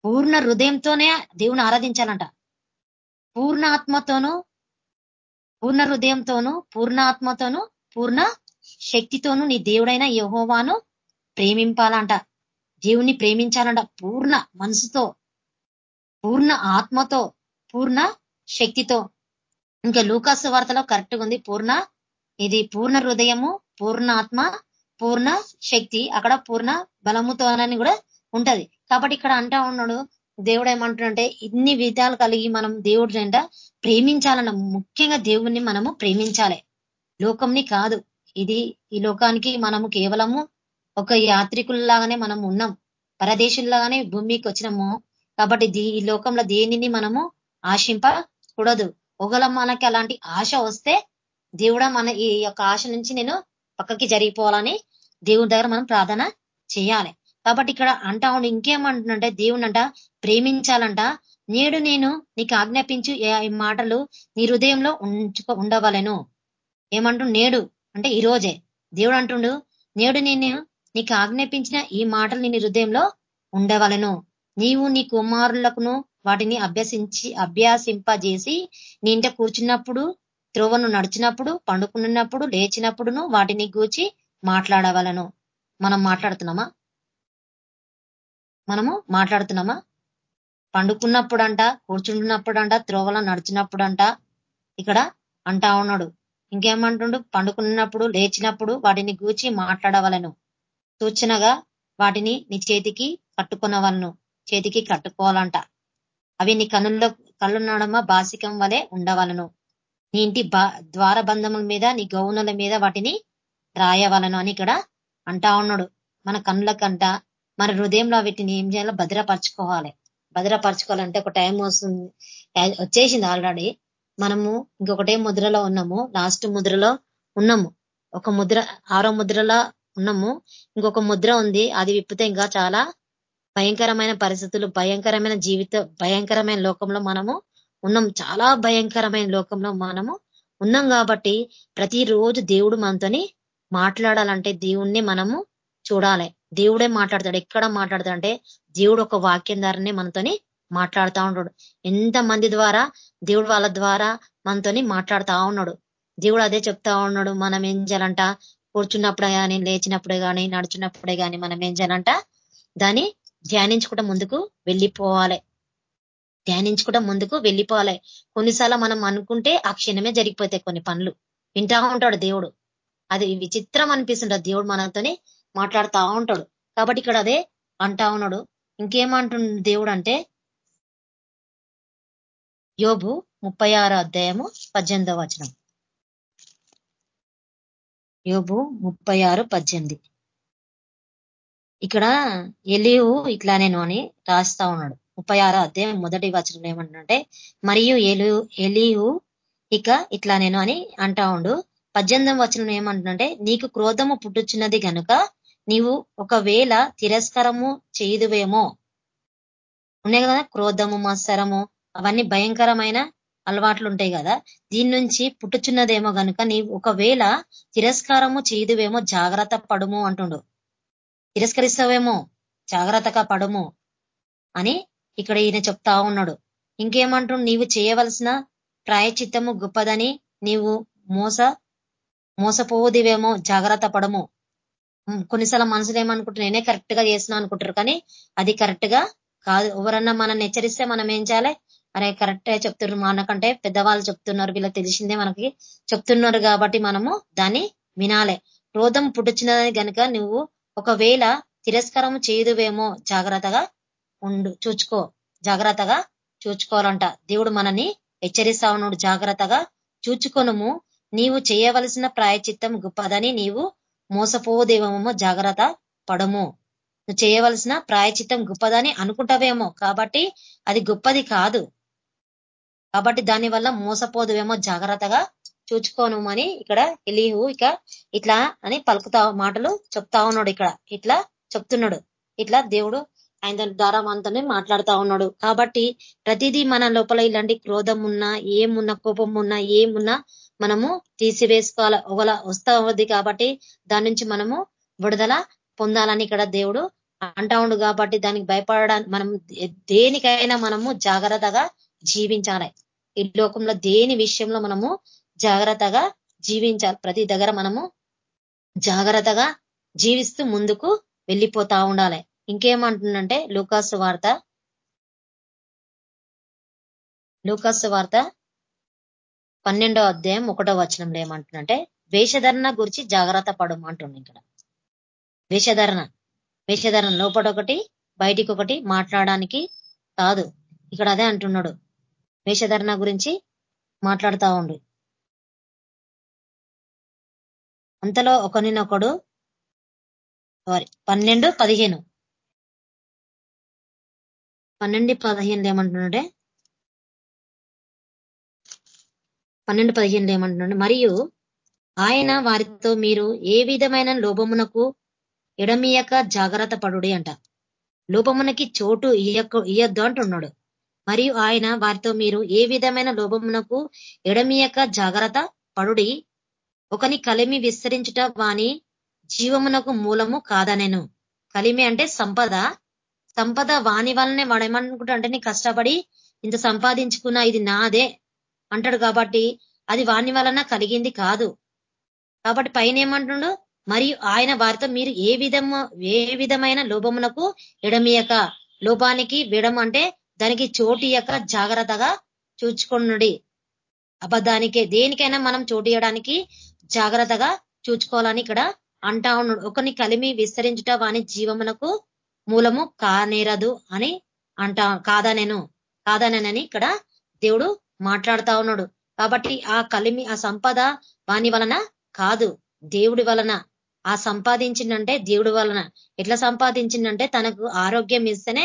పూర్ణ హృదయంతోనే దేవుని ఆరాధించాలంట. పూర్ణ ఆత్మతోనూ పూర్ణ హృదయంతోనూ పూర్ణ ఆత్మతోనూ పూర్ణ శక్తితోనూ నీ దేవుడైన యహోవాను ప్రేమింపాలంట. దేవుణ్ణి ప్రేమించాలంట పూర్ణ మనసుతో పూర్ణ ఆత్మతో పూర్ణ శక్తితో. ఇంకా లూకాసు వార్తలో కరెక్ట్గా ఉంది. పూర్ణ ఇది పూర్ణ హృదయము పూర్ణ ఆత్మ పూర్ణ శక్తి. అక్కడ పూర్ణ బలముతోనని కూడా ఉంటది. కాబట్టి ఇక్కడ అంటా ఉన్నాడు దేవుడు ఏమంటున్నంటే ఇన్ని విధాలు కలిగి మనం దేవుడు అంట ప్రేమించాలన్న ముఖ్యంగా దేవుణ్ణి మనము ప్రేమించాలి. లోకంని కాదు. ఇది ఈ లోకానికి మనము కేవలము ఒక యాత్రికుల్లాగానే మనం ఉన్నాం. పరదేశుల్లాగానే భూమికి వచ్చినాము కాబట్టి ఈ లోకంలో దేనిని మనము ఆశింపకూడదు. ఒకవేళ మనకి అలాంటి ఆశ వస్తే దేవుడా మన ఈ యొక్క ఆశ నుంచి నేను పక్కకి జరిగిపోవాలని దేవుడి దగ్గర మనం ప్రార్థన చేయాలి. కాబట్టి ఇక్కడ అంటా ఉండి ఇంకేమంటుందంటే అంట ప్రేమించాలంట. నేడు నేను నీకు ఆజ్ఞాపించు ఈ మాటలు నీ హృదయంలో ఉంచుకో ఉండవలను. ఏమంటు నేడు. అంటే ఈ రోజే. దేవుడు అంటుండు నేడు నేను నీకు ఆజ్ఞాపించిన ఈ మాటలు నీ హృదయంలో ఉండవలను. నీవు నీ కుమారులకును వాటిని అభ్యసించి అభ్యాసింపజేసి నీ ఇంట కూర్చున్నప్పుడు త్రోవను నడిచినప్పుడు పండుకున్నప్పుడు లేచినప్పుడును వాటిని గూచి మాట్లాడవలను. మనం మాట్లాడుతున్నామా? మనము మాట్లాడుతున్నామా? పండుకున్నప్పుడంట కూర్చుంటున్నప్పుడంట త్రోవలో నడిచినప్పుడంట ఇక్కడ అంటా ఉన్నాడు. ఇంకేమంటుండు? పండుకున్నప్పుడు లేచినప్పుడు వాటిని గూచి మాట్లాడవలను. సూచనగా వాటిని నీ చేతికి కట్టుకునవలను చేతికి కట్టుకోవాలంట. అవి నీ కనుల్లో కళ్ళు నడమ బాసికం వలె ఉండవలను. నీ ఇంటి ద్వారబంధముల మీద నీ గౌనుల మీద వాటిని రాయవలను అని ఇక్కడ అంటా ఉన్నాడు. మన కనులకంట మన హృదయంలో వీటిని ఏం చేయాలో భద్రపరచుకోవాలి. భద్రపరచుకోవాలంటే ఒక టైం వస్తుంది. వచ్చేసింది ఆల్రెడీ. మనము ఇంకొకటే ముద్రలో ఉన్నాము. లాస్ట్ ముద్రలో ఉన్నాము. ఒక ముద్ర ఆరో ముద్రలో ఉన్నాము. ఇంకొక ముద్ర ఉంది. అది విప్పితే ఇంకా చాలా భయంకరమైన పరిస్థితులు భయంకరమైన జీవిత భయంకరమైన లోకంలో మనము ఉన్నాం. చాలా భయంకరమైన లోకంలో మనము ఉన్నాం కాబట్టి ప్రతిరోజు దేవుడు మనతోని మాట్లాడాలంటే దేవుణ్ణి మనము చూడాలి. దేవుడే మాట్లాడతాడు. ఎక్కడ మాట్లాడతాడంటే దేవుడు ఒక వాక్యం ద్వారానే మనతోని మాట్లాడుతూ ఉంటాడు ఎంత మంది ద్వారా? దేవుడు వాళ్ళ ద్వారా మనతోని మాట్లాడుతూ ఉన్నాడు. దేవుడు అదే చెప్తా ఉన్నాడు. మనం ఏం చేయాలంట? కూర్చున్నప్పుడే కానీ లేచినప్పుడే కానీ నడుచున్నప్పుడే కానీ మనం ఏం చేయాలంట? దాన్ని ధ్యానించుకుంటా ముందుకు వెళ్ళిపోవాలి. ధ్యానించుకుంటా ముందుకు వెళ్ళిపోవాలి. కొన్నిసార్లు మనం అనుకుంటే ఆ క్షణమే జరిగిపోతాయి కొన్ని పనులు. వింటా ఉంటాడు దేవుడు. అది విచిత్రం అనిపిస్తుంటాడు దేవుడు మనతోనే మాట్లాడుతూ ఉంటాడు. కాబట్టి ఇక్కడ అదే అంటా ఉన్నాడు. ఇంకేమంటుండు దేవుడు అంటే యోబు ముప్పై అధ్యాయము పద్దెనిమిదో వచనం. యోబు ముప్పై ఆరు పద్దెనిమిది. ఇక్కడ ఎలియు ఇట్లా నేను అని రాస్తా ఉన్నాడు. ముప్పై ఆరో అధ్యాయం మొదటి వచనం ఏమంటుంటే మరియు ఎలు ఎలియు ఇక ఇట్లా నేను అని అంటా ఉండు. పద్దెనిమిదవ వచనం ఏమంటుంటే నీకు క్రోధము పుట్టుచున్నది కనుక నీవు ఒకవేళ తిరస్కరము చేయదువేమో. ఉన్నాయి కదా క్రోధము మత్సరము అవన్నీ భయంకరమైన అలవాట్లు ఉంటాయి కదా. దీని నుంచి పుట్టుచున్నదేమో కనుక నీ ఒకవేళ తిరస్కారము చేయదువేమో జాగ్రత్త పడుము అంటుండు. తిరస్కరిస్తావేమో జాగ్రత్తగా పడుము అని ఇక్కడ ఈయన చెప్తా ఉన్నాడు. ఇంకేమంటు నీవు చేయవలసిన ప్రాయచిత్తము గొప్పదని నీవు మోస మోసపోదివేమో జాగ్రత్త పడము. కొన్నిసార్లు మనసులు ఏమనుకుంటారు నేనే కరెక్ట్గా చేసిన అనుకుంటారు కానీ అది కరెక్ట్గా కాదు. ఎవరన్నా మనం హెచ్చరిస్తే మనం ఏం చేయాలి? అరే కరెక్టే చెప్తున్నారు మనకంటే పెద్దవాళ్ళు చెప్తున్నారు. వీళ్ళకి తెలిసిందే మనకి. చెప్తున్నారు కాబట్టి మనము దాన్ని వినాలే. క్రోధం పుట్టుచ్చినదని కనుక నువ్వు ఒకవేళ తిరస్కారం చేయదువేమో జాగ్రత్తగా ఉండు. చూచుకో. జాగ్రత్తగా చూచుకోవాలంట. దేవుడు మనని హెచ్చరిస్తా ఉన్నాడు. జాగ్రత్తగా చూచుకొనుము. నీవు చేయవలసిన ప్రాయచిత్తం గొప్పదని నీవు మోసపోదేమో జాగ్రత్త పడము. నువ్వు చేయవలసిన ప్రాయచిత్తం గొప్పదని అనుకుంటావేమో. కాబట్టి అది గొప్పది కాదు. కాబట్టి దాని వల్ల మోసపోదువేమో జాగ్రత్తగా చూచుకోను అని ఇక్కడ ఎలీహు ఇక ఇట్లా అని పలుకుతా మాటలు చెప్తా ఉన్నాడు ఇక్కడ. ఇట్లా చెప్తున్నాడు. ఇట్లా దేవుడు ఆయన ద్వారా మనతోనే మాట్లాడుతా ఉన్నాడు. కాబట్టి ప్రతిదీ మన లోపల ఇలాంటి క్రోధం ఉన్నా ఏమున్నా కోపం ఉన్నా ఏమున్నా మనము తీసివేసుకోవాలి ఒకలా వస్తా ఉంది కాబట్టి దాని నుంచి మనము విడుదల పొందాలని ఇక్కడ దేవుడు అంటా ఉండు కాబట్టి దానికి భయపడడానికి మనం దేనికైనా మనము జాగ్రత్తగా జీవించాలి. ఈ లోకంలో దేని విషయంలో మనము జాగ్రత్తగా జీవించాలి? ప్రతి దగ్గర మనము జాగ్రత్తగా జీవిస్తూ ముందుకు వెళ్ళిపోతా ఉండాలి. ఇంకేమంటుందంటే లూకాసు వార్త. లూకాసు వార్త పన్నెండో అధ్యాయం ఒకటో వచనంలో ఏమంటుందంటే వేషధరణ గురించి జాగ్రత్త పడము అంటుంది ఇక్కడ. వేషధరణ. వేషధరణ లోపడొకటి బయటికి ఒకటి మాట్లాడడానికి కాదు. ఇక్కడ అదే అంటున్నాడు. వేషధరణ గురించి మాట్లాడుతా ఉండు. అంతలో ఒకరినొకడు సారీ పన్నెండు పదిహేను. పన్నెండు పదిహేనులు ఏమంటున్నాడే పన్నెండు పదిహేనులు ఏమంటున్నాడు మరియు ఆయన వారితో మీరు ఏ విధమైన లోపమునకు ఎడమియక జాగ్రత్త పడుడి అంట. లోపమునకి చోటు ఇయ్యకు ఇయ్యద్దు అంటున్నాడు. మరియు ఆయన వారితో మీరు ఏ విధమైన లోభమునకు ఎడమియక జాగ్రత్త పడుడి. ఒకని కలిమి విస్తరించుట వాని జీవమునకు మూలము కాదనెను. కలిమి అంటే సంపద. సంపద వాని వల్లనే వాడు ఏమనుకుంటా అంటే నీ కష్టపడి ఇంత సంపాదించుకున్నా ఇది నాదే అంటాడు కాబట్టి అది వాని వలన కలిగింది కాదు. కాబట్టి పైన ఏమంటున్నాడు మరియు ఆయన వారితో మీరు ఏ విధము ఏ విధమైన లోభమునకు ఎడమియక? లోపానికి విడం అంటే దానికి చోటియక జాగ్రత్తగా చూచుకున్నది అబద్ధానికే దేనికైనా మనం చోటియడానికి జాగ్రత్తగా చూచుకోవాలని ఇక్కడ అంటా ఉన్నాడు. ఒకని కలిమి విస్తరించుట వాని జీవమునకు మూలము కానేరదు అని అంటా కాదా నేను కాదనని ఇక్కడ దేవుడు మాట్లాడుతా ఉన్నాడు. కాబట్టి ఆ కలిమి ఆ సంపద వాని వలన కాదు దేవుడి వలన. ఆ సంపాదించిందంటే దేవుడి వలన. ఎట్లా సంపాదించిందంటే తనకు ఆరోగ్యం ఇస్తేనే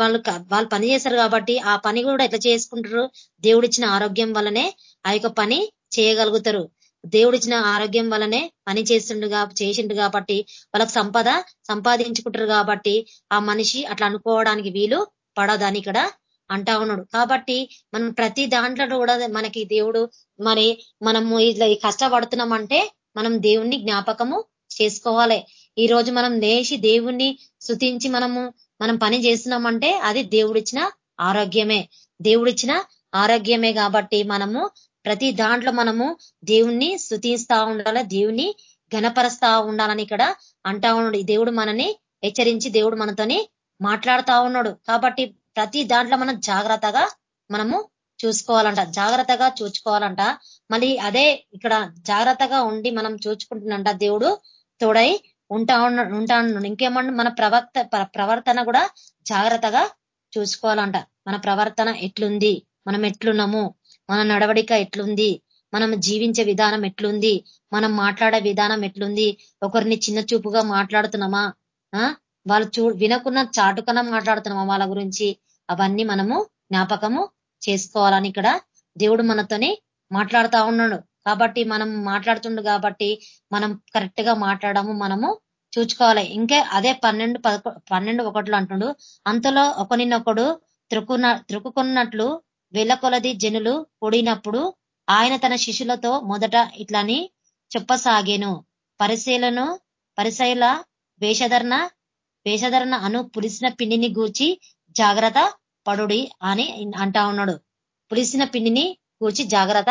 వాళ్ళు వాళ్ళు పని చేశారు కాబట్టి ఆ పని కూడా ఎట్లా చేసుకుంటారు? దేవుడిచ్చిన ఆరోగ్యం వల్లనే ఆ పని చేయగలుగుతారు. దేవుడిచ్చిన ఆరోగ్యం వల్లనే పని చేస్తుండు చేసిండు కాబట్టి వాళ్ళకు సంపద సంపాదించుకుంటారు కాబట్టి ఆ మనిషి అట్లా అనుకోవడానికి వీలు పడదని ఇక్కడ అంటా ఉన్నాడు. కాబట్టి మనం ప్రతి దాంట్లో కూడా మనకి దేవుడు మరి మనము ఇట్లా కష్టపడుతున్నామంటే మనం దేవుణ్ణి జ్ఞాపకము చేసుకోవాలి. ఈ రోజు మనం లేచి దేవుణ్ణి శుతించి మనము మనం పని చేస్తున్నామంటే అది దేవుడిచ్చిన ఆరోగ్యమే. దేవుడిచ్చిన ఆరోగ్యమే కాబట్టి మనము ప్రతి దాంట్లో మనము దేవుణ్ణి స్థుతిస్తా ఉండాలి దేవుణ్ణి ఘనపరుస్తా ఉండాలని ఇక్కడ అంటా ఉన్నాడు. దేవుడు మనని హెచ్చరించి దేవుడు మనతోని మాట్లాడుతా ఉన్నాడు. కాబట్టి ప్రతి దాంట్లో మనం జాగ్రత్తగా మనము చూసుకోవాలంట. జాగ్రత్తగా చూసుకోవాలంట మళ్ళీ అదే ఇక్కడ జాగ్రత్తగా ఉండి మనం చూచుకుంటున్నంట దేవుడు తోడై ఉంటా ఉంటా ఇంకేమన్నా మన ప్రవర్త ప్రవర్తన కూడా జాగ్రత్తగా చూసుకోవాలంట. మన ప్రవర్తన ఎట్లుంది? మనం ఎట్లున్నాము? మన నడవడిక ఎట్లుంది? మనం జీవించే విధానం ఎట్లుంది? మనం మాట్లాడే విధానం ఎట్లుంది? ఒకరిని చిన్న చూపుగా మాట్లాడుతున్నామా? వాళ్ళు చూ వినకున్న చాటుకన మాట్లాడుతున్నామా వాళ్ళ గురించి? అవన్నీ మనము జ్ఞాపకము చేసుకోవాలని ఇక్కడ దేవుడు మనతోని మాట్లాడుతా ఉన్నాడు. కాబట్టి మనం మాట్లాడుతుండు కాబట్టి మనం కరెక్ట్గా మాట్లాడము మనము చూసుకోవాలి ఇంకా అదే పన్నెండు పన్నెండు ఒకటిలో అంటుండు అంతలో ఒకనినొకడు త్రుకున్న త్రుకుకున్నట్లు వేల కొలది జనులు కూడినప్పుడు ఆయన తన శిష్యులతో మొదట ఇట్లని చెప్పసాగాను. పరిశీలను పరిశైల వేషధరణ వేషధరణ అను పులిసిన పిండిని గూర్చి జాగ్రత్త పడుడి అని అంటా ఉన్నాడు. పులిసిన పిండిని గూర్చి జాగ్రత్త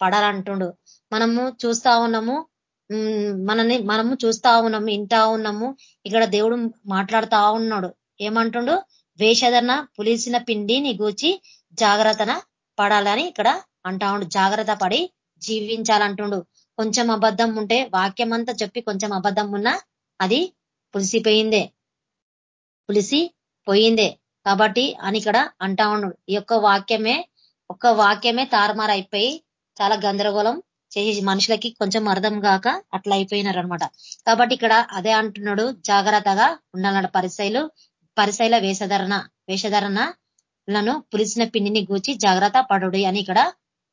పడాలంటుండు. మనము చూస్తా ఉన్నాము మనని మనము చూస్తా ఉన్నాము ఇంటా ఉన్నాము ఇక్కడ దేవుడు మాట్లాడుతా ఉన్నాడు. ఏమంటుండు? వేషధన పులిసిన పిండిని గూచి జాగ్రత్తన పడాలని ఇక్కడ అంటా ఉండు. జాగ్రత్త పడి జీవించాలంటుండు. కొంచెం అబద్ధం ఉంటే వాక్యం అంతా చెప్పి కొంచెం అబద్ధం ఉన్నా అది పులిసిపోయిందే. పులిసి పోయిందే కాబట్టి అని ఇక్కడ అంటా ఉన్నాడు ఈ యొక్క వాక్యమే ఒక్క వాక్యమే తారుమారైపోయి చాలా గందరగోళం చేసి మనుషులకి కొంచెం అర్థం కాక అట్లా అయిపోయినారు అనమాట కాబట్టి ఇక్కడ అదే అంటున్నాడు జాగ్రత్తగా ఉండాలన్న పరిశైలు పరిశైల వేషధరణ వేషధరణలను పులిసిన పిండిని గూచి జాగ్రత్త పడుడి అని ఇక్కడ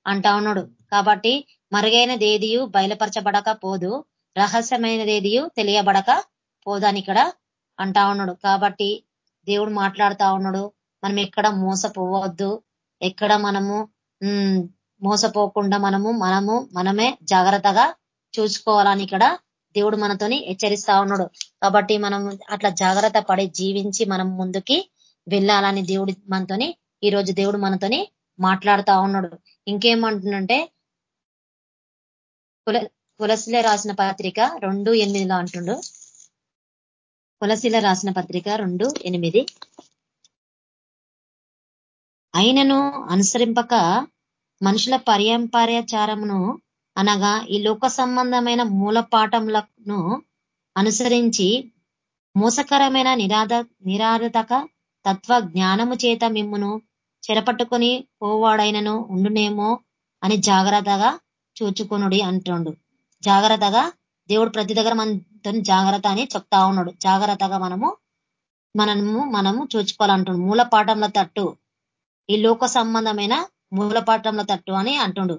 అంటా ఉన్నాడు. కాబట్టి మరుగైనదేదియు బయలుపరచబడక పోదు రహస్యమైనదేదియు తెలియబడక పోదని ఇక్కడ అంటా ఉన్నాడు. కాబట్టి దేవుడు మాట్లాడుతా ఉన్నాడు మనం ఎక్కడ మోసపోవద్దు ఎక్కడ మనము మోసపోకుండా మనము మనము మనమే జాగ్రత్తగా చూసుకోవాలని ఇక్కడ దేవుడు మనతోని హెచ్చరిస్తా ఉన్నాడు. కాబట్టి మనం అట్లా జాగ్రత్త పడి జీవించి మనం ముందుకి వెళ్ళాలని దేవుడి మనతోని ఈ రోజు దేవుడు మనతోని మాట్లాడుతా ఉన్నాడు. ఇంకేమంటుందంటే కులశిల రాసిన పత్రిక రెండు ఎనిమిదిలో అంటుండు. కులసిల రాసిన పత్రిక రెండు ఎనిమిది. అయినను అనుసరింపక మనుషుల పర్యంపర్యాచారమును అనగా ఈ లోక సంబంధమైన మూలపాఠములను అనుసరించి మోసకరమైన నిరాధ నిరాధక తత్వ జ్ఞానము చేత మిమ్మును చెరపట్టుకొని పోవాడైనను ఉండునేమో అని జాగ్రత్తగా చూచుకునుడి అంటుండు. జాగ్రత్తగా దేవుడు ప్రతి దగ్గర మనతో జాగ్రత్త అని చెప్తా ఉన్నాడు. జాగ్రత్తగా మనము మనము మనము చూచుకోవాలంటుండు. మూల పాఠంలో తట్టు ఈ లోక సంబంధమైన మూలపాఠంలో తట్టు అని అంటుండు.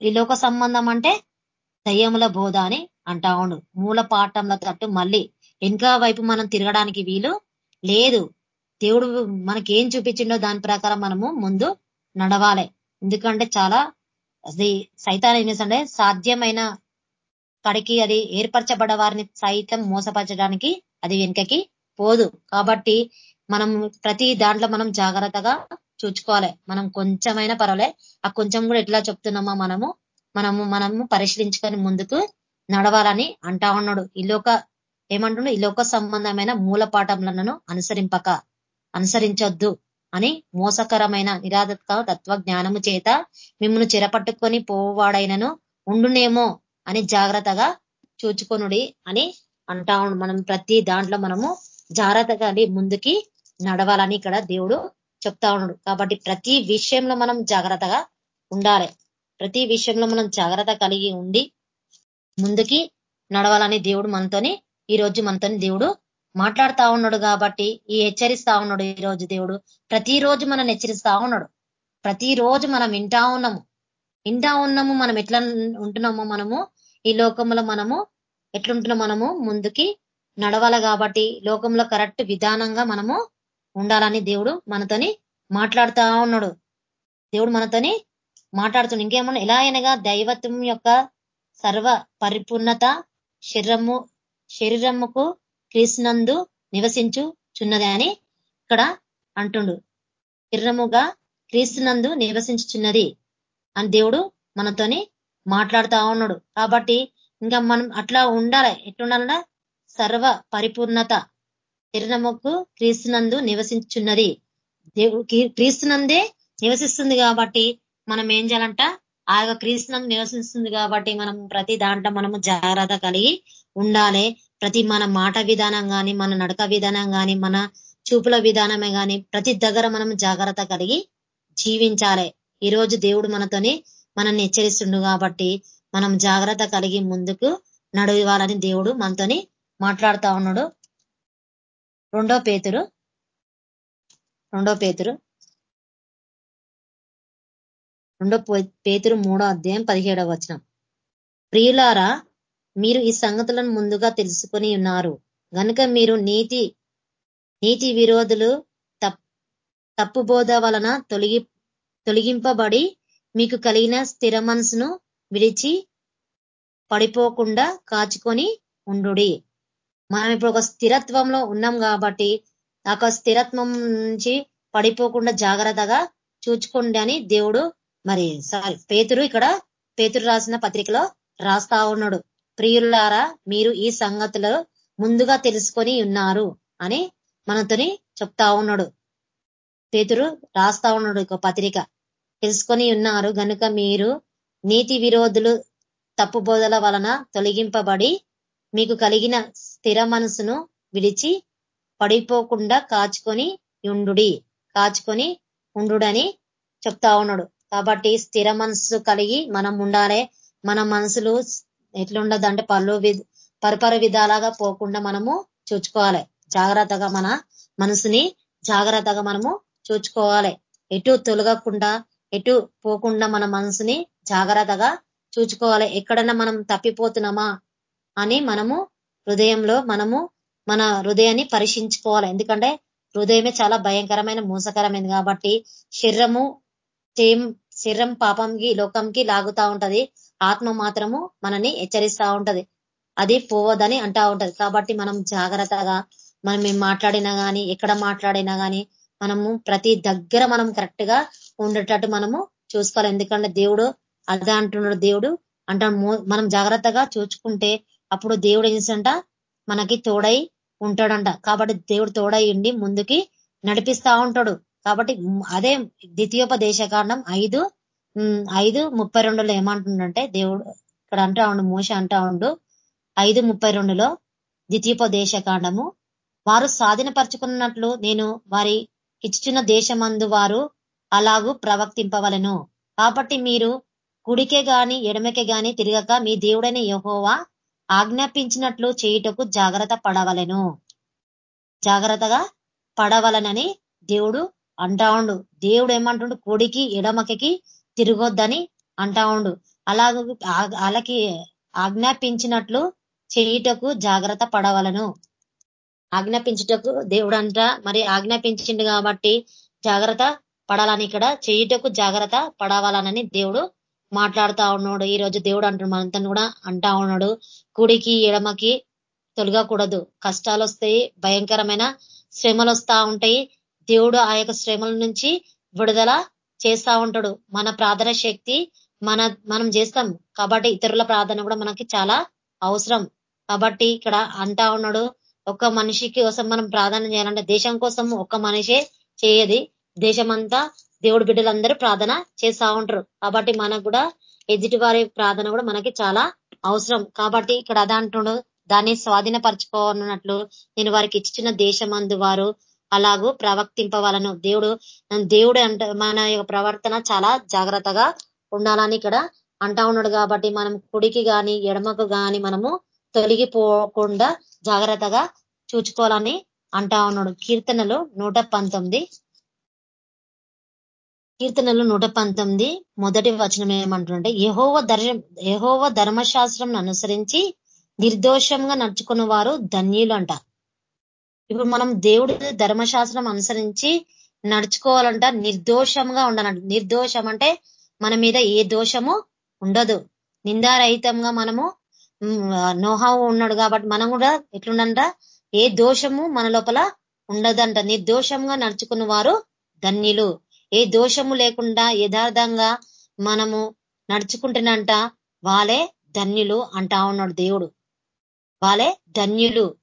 ఈ లోక సంబంధం అంటే దయ్యముల బోధ అని అంటా ఉండు. మూలపాఠంలో తట్టు మళ్ళీ ఇంకా వైపు మనం తిరగడానికి వీలు లేదు. దేవుడు మనకి ఏం చూపించిండో దాని ప్రకారం మనము ముందు నడవాలి. ఎందుకంటే చాలా అది సైతాన్ని ఏంటంటే సాధ్యమైన కడికి అది ఏర్పరచబడవారిని సైతం మోసపరచడానికి అది వెనుకకి పోదు. కాబట్టి మనం ప్రతి దాంట్లో మనం జాగ్రత్తగా చూసుకోవాలి మనం కొంచెమైనా పర్వాలే. ఆ కొంచెం కూడా ఎట్లా చెప్తున్నామో మనము మనము మనము పరిశీలించుకొని ముందుకు నడవాలని అంటా ఉన్నాడు. ఈ లోక ఏమంటుండో? ఈ లోక సంబంధమైన మూల పాఠంలను అనుసరింపక అనుసరించొద్దు అని మోసకరమైన నిరాధక తత్వ జ్ఞానము చేత మిమ్మల్ని చెరపట్టుకొని పోవాడైనను ఉండునేమో అని జాగ్రత్తగా చూచుకొనుడి అని అంటా మనం ప్రతి దాంట్లో మనము జాగ్రత్తగా ముందుకి నడవాలని ఇక్కడ దేవుడు చెప్తా ఉన్నాడు. కాబట్టి ప్రతి విషయంలో మనం జాగ్రత్తగా ఉండాలి. ప్రతి విషయంలో మనం జాగ్రత్త కలిగి ఉండి ముందుకి నడవాలని దేవుడు మనతోని ఈ రోజు మనతోని దేవుడు మాట్లాడుతా ఉన్నాడు కాబట్టి ఈ హెచ్చరిస్తా ఉన్నాడు ఈ రోజు దేవుడు. ప్రతిరోజు మనం హెచ్చరిస్తా ఉన్నాడు. ప్రతిరోజు మనం వింటా ఉన్నాము. వింటా ఉన్నాము మనం ఎట్లా ఉంటున్నామో మనము ఈ లోకంలో మనము ఎట్లుంటున్నాం మనము ముందుకి నడవాలి కాబట్టి లోకంలో కరెక్ట్ విధానంగా మనము ఉండాలని దేవుడు మనతోని మాట్లాడుతా ఉన్నాడు. దేవుడు మనతోని మాట్లాడుతుంది ఇంకేమన్నా ఎలా అయినగా దైవత్వం యొక్క సర్వ పరిపూర్ణత శరీరము శరీరముకు క్రీస్తునందు నివసించు చున్నది అని ఇక్కడ అంటుండు. శరీరముగా క్రీస్తునందు నివసించుచున్నది అని దేవుడు మనతోని మాట్లాడుతా ఉన్నాడు. కాబట్టి ఇంకా మనం అట్లా ఉండాలి. ఎట్లుండాలన్నా సర్వ పరిపూర్ణత శరీరముకు క్రీస్తునందు నివసించున్నది దేవుడు క్రీస్తునందే నివసిస్తుంది కాబట్టి మనం ఏం చేయాలంట? ఆ యొక్క నివసిస్తుంది కాబట్టి మనం ప్రతి దాంట్లో మనము జాగ్రత్త కలిగి ఉండాలి. ప్రతి మన మాట విధానం కానీ మన నడక విధానం కానీ మన చూపుల విధానమే కానీ ప్రతి దగ్గర మనం జాగ్రత్త కలిగి జీవించాలి. ఈరోజు దేవుడు మనతోని మనల్ని హెచ్చరిస్తుండు కాబట్టి మనం జాగ్రత్త కలిగి ముందుకు నడవాలని దేవుడు మనతోని మాట్లాడుతా ఉన్నాడు. రెండో పేతురు రెండో పేతురు రెండో పేతురు మూడో అధ్యాయం పదిహేడవ వచనం. ప్రియులారా మీరు ఈ సంగతులను ముందుగా తెలుసుకొని ఉన్నారు. గనుక మీరు నీతి నీతి విరోధులు తప్పు బోధ వలన తొలగి తొలగింపబడి మీకు కలిగిన స్థిర మనసును విడిచి పడిపోకుండా కాచుకొని ఉండు మనం ఇప్పుడు ఒక స్థిరత్వంలో ఉన్నాం కాబట్టి ఆ స్థిరత్వం నుంచి పడిపోకుండా జాగ్రత్తగా చూచుకోండి అని దేవుడు మరి సారీ పేతురు ఇక్కడ పేతురు రాసిన పత్రికలో రాస్తా ఉన్నాడు. ప్రియులారా మీరు ఈ సంగతులు ముందుగా తెలుసుకొని ఉన్నారు అని మనతోని చెప్తా ఉన్నాడు. పేతురు రాస్తా ఉన్నాడు ఒక పత్రిక. తెలుసుకొని ఉన్నారు గనుక మీరు నీతి విరోధులు తప్పుబోధల వలన తొలగింపబడి మీకు కలిగిన స్థిర మనసును విడిచి పడిపోకుండా కాచుకొని ఉండుడి. కాచుకొని ఉండుడని చెప్తా ఉన్నాడు. కాబట్టి స్థిర మనసు కలిగి మనం ఉండాలి. మన మనసులు ఎట్లుండదంటే పలు పరపర విధాలాగా పోకుండా మనము చూచుకోవాలి. జాగ్రత్తగా మన మనసుని జాగ్రత్తగా మనము చూచుకోవాలి. ఎటు తొలగకుండా ఎటు పోకుండా మన మనసుని జాగ్రత్తగా చూచుకోవాలి. ఎక్కడన్నా మనం తప్పిపోతున్నామా అని మనము హృదయంలో మనము మన హృదయాన్ని పరీక్షించుకోవాలి. ఎందుకంటే హృదయమే చాలా భయంకరమైన మోసకరమైనది కాబట్టి శరీరము సేమ్ శరీరం పాపంకి లోకంకి లాగుతా ఉంటది. ఆత్మ మాత్రము మనని హెచ్చరిస్తా ఉంటది. అది పోవదని అంటా ఉంటది. కాబట్టి మనం జాగ్రత్తగా మనం మేము మాట్లాడినా కానీ ఎక్కడ మాట్లాడినా కానీ మనము ప్రతి దగ్గర మనం కరెక్ట్గా ఉండేటట్టు మనము చూసుకోవాలి. ఎందుకంటే దేవుడు అదే అంటున్నాడు. దేవుడు అంట మనం జాగ్రత్తగా చూసుకుంటే అప్పుడు దేవుడు ఏంటంట మనకి తోడై ఉంటాడంట. కాబట్టి దేవుడు తోడై ఉండి ముందుకి నడిపిస్తా ఉంటాడు. కాబట్టి అదే ద్వితీయోపదేశ కాండం ఐదు ఐదు ముప్పై రెండులో ఏమంటుండంటే దేవుడు ఇక్కడ అంటా ఉండు మోస అంటా ఉండు ఐదు ముప్పై రెండులో ద్వితీయోపదేశ కాండము. వారు స్వాధీనపరచుకున్నట్లు నేను వారి ఇచ్చిన దేశమందు వారు అలాగూ ప్రవర్తింపవలను. కాబట్టి మీరు కుడికే గాని ఎడమకే గాని తిరగక మీ దేవుడైన యహోవా ఆజ్ఞాపించినట్లు చేయుటకు జాగ్రత్త పడవలను. జాగ్రత్తగా పడవలనని దేవుడు అంటా ఉండు దేవుడు ఏమంటుండు? కుడికి ఎడమకి తిరగొద్దని అంటా ఉండు అలాగే అలాకి ఆజ్ఞాపించినట్లు చేయుటకు జాగ్రత్త పడవలను. ఆజ్ఞాపించుటకు దేవుడు అంట మరి ఆజ్ఞాపించిండు కాబట్టి జాగ్రత్త పడాలని ఇక్కడ చేయుటకు జాగ్రత్త పడవాలనని దేవుడు మాట్లాడుతా ఉన్నాడు. ఈ రోజు దేవుడు అంటున్నాడు మనంతా కూడా అంటా ఉన్నాడు. కుడికి ఎడమకి తొలగకూడదు. కష్టాలు వస్తాయి భయంకరమైన శ్రమలు వస్తా ఉంటాయి. దేవుడు ఆ యొక్క శ్రమల నుంచి విడుదల చేస్తా ఉంటాడు. మన ప్రార్థన శక్తి మన మనం చేస్తాం. కాబట్టి ఇతరుల ప్రార్థన కూడా మనకి చాలా అవసరం. కాబట్టి ఇక్కడ అంటా ఉన్నాడు ఒక్క మనిషికి కోసం మనం ప్రార్థన చేయాలంటే దేశం కోసం ఒక్క మనిషే చేయది. దేశమంతా దేవుడు బిడ్డలందరూ ప్రార్థన చేస్తా ఉంటారు. కాబట్టి మనకు కూడా ఎదుటి వారి ప్రార్థన కూడా మనకి చాలా అవసరం. కాబట్టి ఇక్కడ అదంటుడు దాన్ని స్వాధీనపరచుకోనున్నట్లు నేను వారికి ఇచ్చిన దేశమందు వారు అలాగూ ప్రవర్తింపవలను. దేవుడు దేవుడు అంట మన యొక్క ప్రవర్తన చాలా జాగ్రత్తగా ఉండాలని ఇక్కడ అంటా ఉన్నాడు కాబట్టి మనం కుడికి గాని ఎడమకు గాని మనము తొలగిపోకుండా జాగ్రత్తగా చూచుకోవాలని అంటా ఉన్నాడు. కీర్తనలు నూట పంతొమ్మిది కీర్తనలు నూట పంతొమ్మిది. మొదటి వచనం ఏమంటుంటే యహోవ ధర్ యహోవ ధర్మశాస్త్రం అనుసరించి నిర్దోషంగా నడుచుకున్న వారు ధన్యులు అంట. ఇప్పుడు మనం దేవుడి ధర్మశాస్త్రం అనుసరించి నడుచుకోవాలంట నిర్దోషంగా ఉండాలంట. నిర్దోషం అంటే మన మీద ఏ దోషము ఉండదు. నిందారహితంగా మనము నోహావు ఉన్నాడు కాబట్టి మనం కూడా ఎట్లుండంట ఏ దోషము మన లోపల ఉండదంట. నిర్దోషంగా నడుచుకున్న వారు ధన్యులు. ఏ దోషము లేకుండా యథార్థంగా మనము నడుచుకుంటున్నంట వాళ్ళే ధన్యులు అంటా ఉన్నాడు దేవుడు. వాళ్ళే ధన్యులు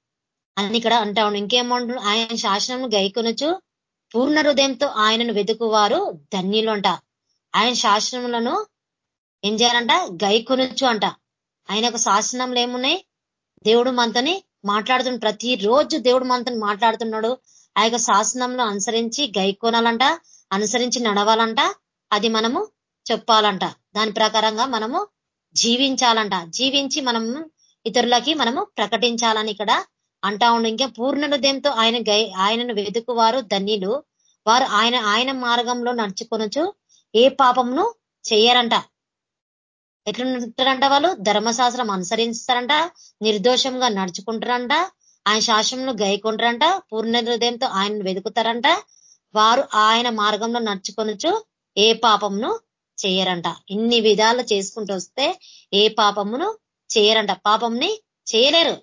అని ఇక్కడ అంటా ఉన్నాడు. ఇంకేమంటు ఆయన శాసనము గైకొనొచ్చు. పూర్ణ హృదయంతో ఆయనను వెతుకువారు ధన్యులు అంట. ఆయన శాసనములను ఏం చేయాలంట? గైకొనొచ్చు అంట. ఆయన యొక్క శాసనంలో ఏమున్నాయి? దేవుడు మనతోని మాట్లాడుతున్న ప్రతి రోజు దేవుడు మనతో మాట్లాడుతున్నాడు. ఆ యొక్క శాసనంలో అనుసరించి గైకోనాలంట. అనుసరించి నడవాలంట అది మనము చెప్పాలంట. దాని ప్రకారంగా మనము జీవించాలంట. జీవించి మనము ఇతరులకి మనము ప్రకటించాలని ఇక్కడ అంటా ఉండు. ఇంకా పూర్ణ ఆయన ఆయనను వెతుకువారు ధన్యులు. వారు ఆయన ఆయన మార్గంలో నడుచుకొనొచ్చు ఏ పాపమును చేయరంట. ఎట్లుంటారంట వాళ్ళు? ధర్మశాస్త్రం అనుసరిస్తారంట నిర్దోషంగా నడుచుకుంటారంట ఆయన శాసనను గైకుంటారంట పూర్ణ హృదయంతో ఆయన వెతుకుతారంట. వారు ఆయన మార్గంలో నడుచుకొనొచ్చు ఏ పాపమును చేయరంట. ఇన్ని విధాలు చేసుకుంటూ వస్తే ఏ పాపమును చేయరంట. పాపంని చేయలేరు.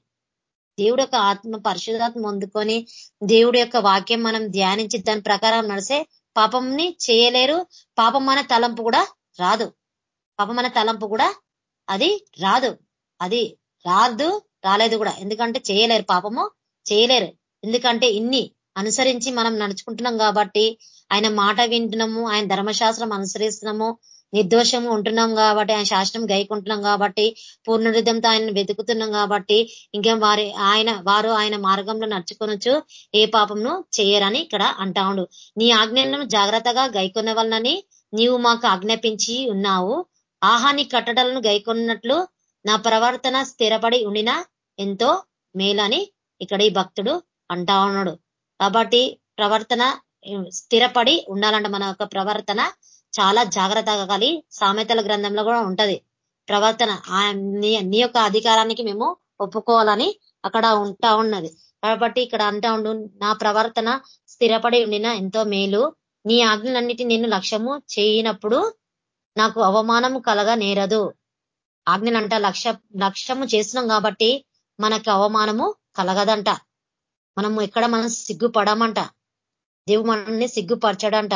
దేవుడు యొక్క ఆత్మ పరిశుధాత్మ అందుకొని దేవుడు యొక్క వాక్యం మనం ధ్యానించి దాని ప్రకారం నడిసే పాపంని చేయలేరు. పాపం అనే తలంపు కూడా రాదు. పాపం అనే తలంపు కూడా అది రాదు. అది రాదు రాలేదు కూడా. ఎందుకంటే చేయలేరు పాపము చేయలేరు. ఎందుకంటే ఇన్ని అనుసరించి మనం నడుచుకుంటున్నాం కాబట్టి ఆయన మాట వింటున్నాము ఆయన ధర్మశాస్త్రం అనుసరిస్తున్నాము నిర్దోషము ఉంటున్నాం కాబట్టి ఆయన శాస్త్రం గైకుంటున్నాం కాబట్టి పూర్ణరుద్ధంతో ఆయన వెతుకుతున్నాం కాబట్టి ఇంకా వారి ఆయన వారు ఆయన మార్గంలో నడుచుకొనొచ్చు ఏ పాపంను చేయరని ఇక్కడ అంటా నీ ఆజ్ఞలను జాగ్రత్తగా గైకొన్న వలనని నీవు మాకు ఆజ్ఞాపించి ఉన్నావు. ఆహాని కట్టడలను గైకొన్నట్లు నా ప్రవర్తన స్థిరపడి ఉండిన ఎంతో మేలని ఇక్కడ ఈ భక్తుడు అంటా ఉన్నాడు కాబట్టి ప్రవర్తన స్థిరపడి ఉండాలంట మన యొక్క ప్రవర్తన చాలా జాగ్రత్తగా కలి సామెతల గ్రంథంలో కూడా ఉంటది. ప్రవర్తన నీ యొక్క అధికారానికి మేము ఒప్పుకోవాలని అక్కడ ఉంటా ఉన్నది. కాబట్టి ఇక్కడ అంటా ఉండు నా ప్రవర్తన స్థిరపడి ఉండిన ఎంతో మేలు. నీ ఆజ్ఞలన్నిటి నేను లక్ష్యము చేయనప్పుడు నాకు అవమానము కలగ నేరదు. ఆజ్ఞలంట లక్ష్య లక్ష్యము చేస్తున్నాం కాబట్టి మనకు అవమానము కలగదంట. మనము ఎక్కడ మనం సిగ్గుపడమంట. దేవుడు మనల్ని సిగ్గుపరచడంట.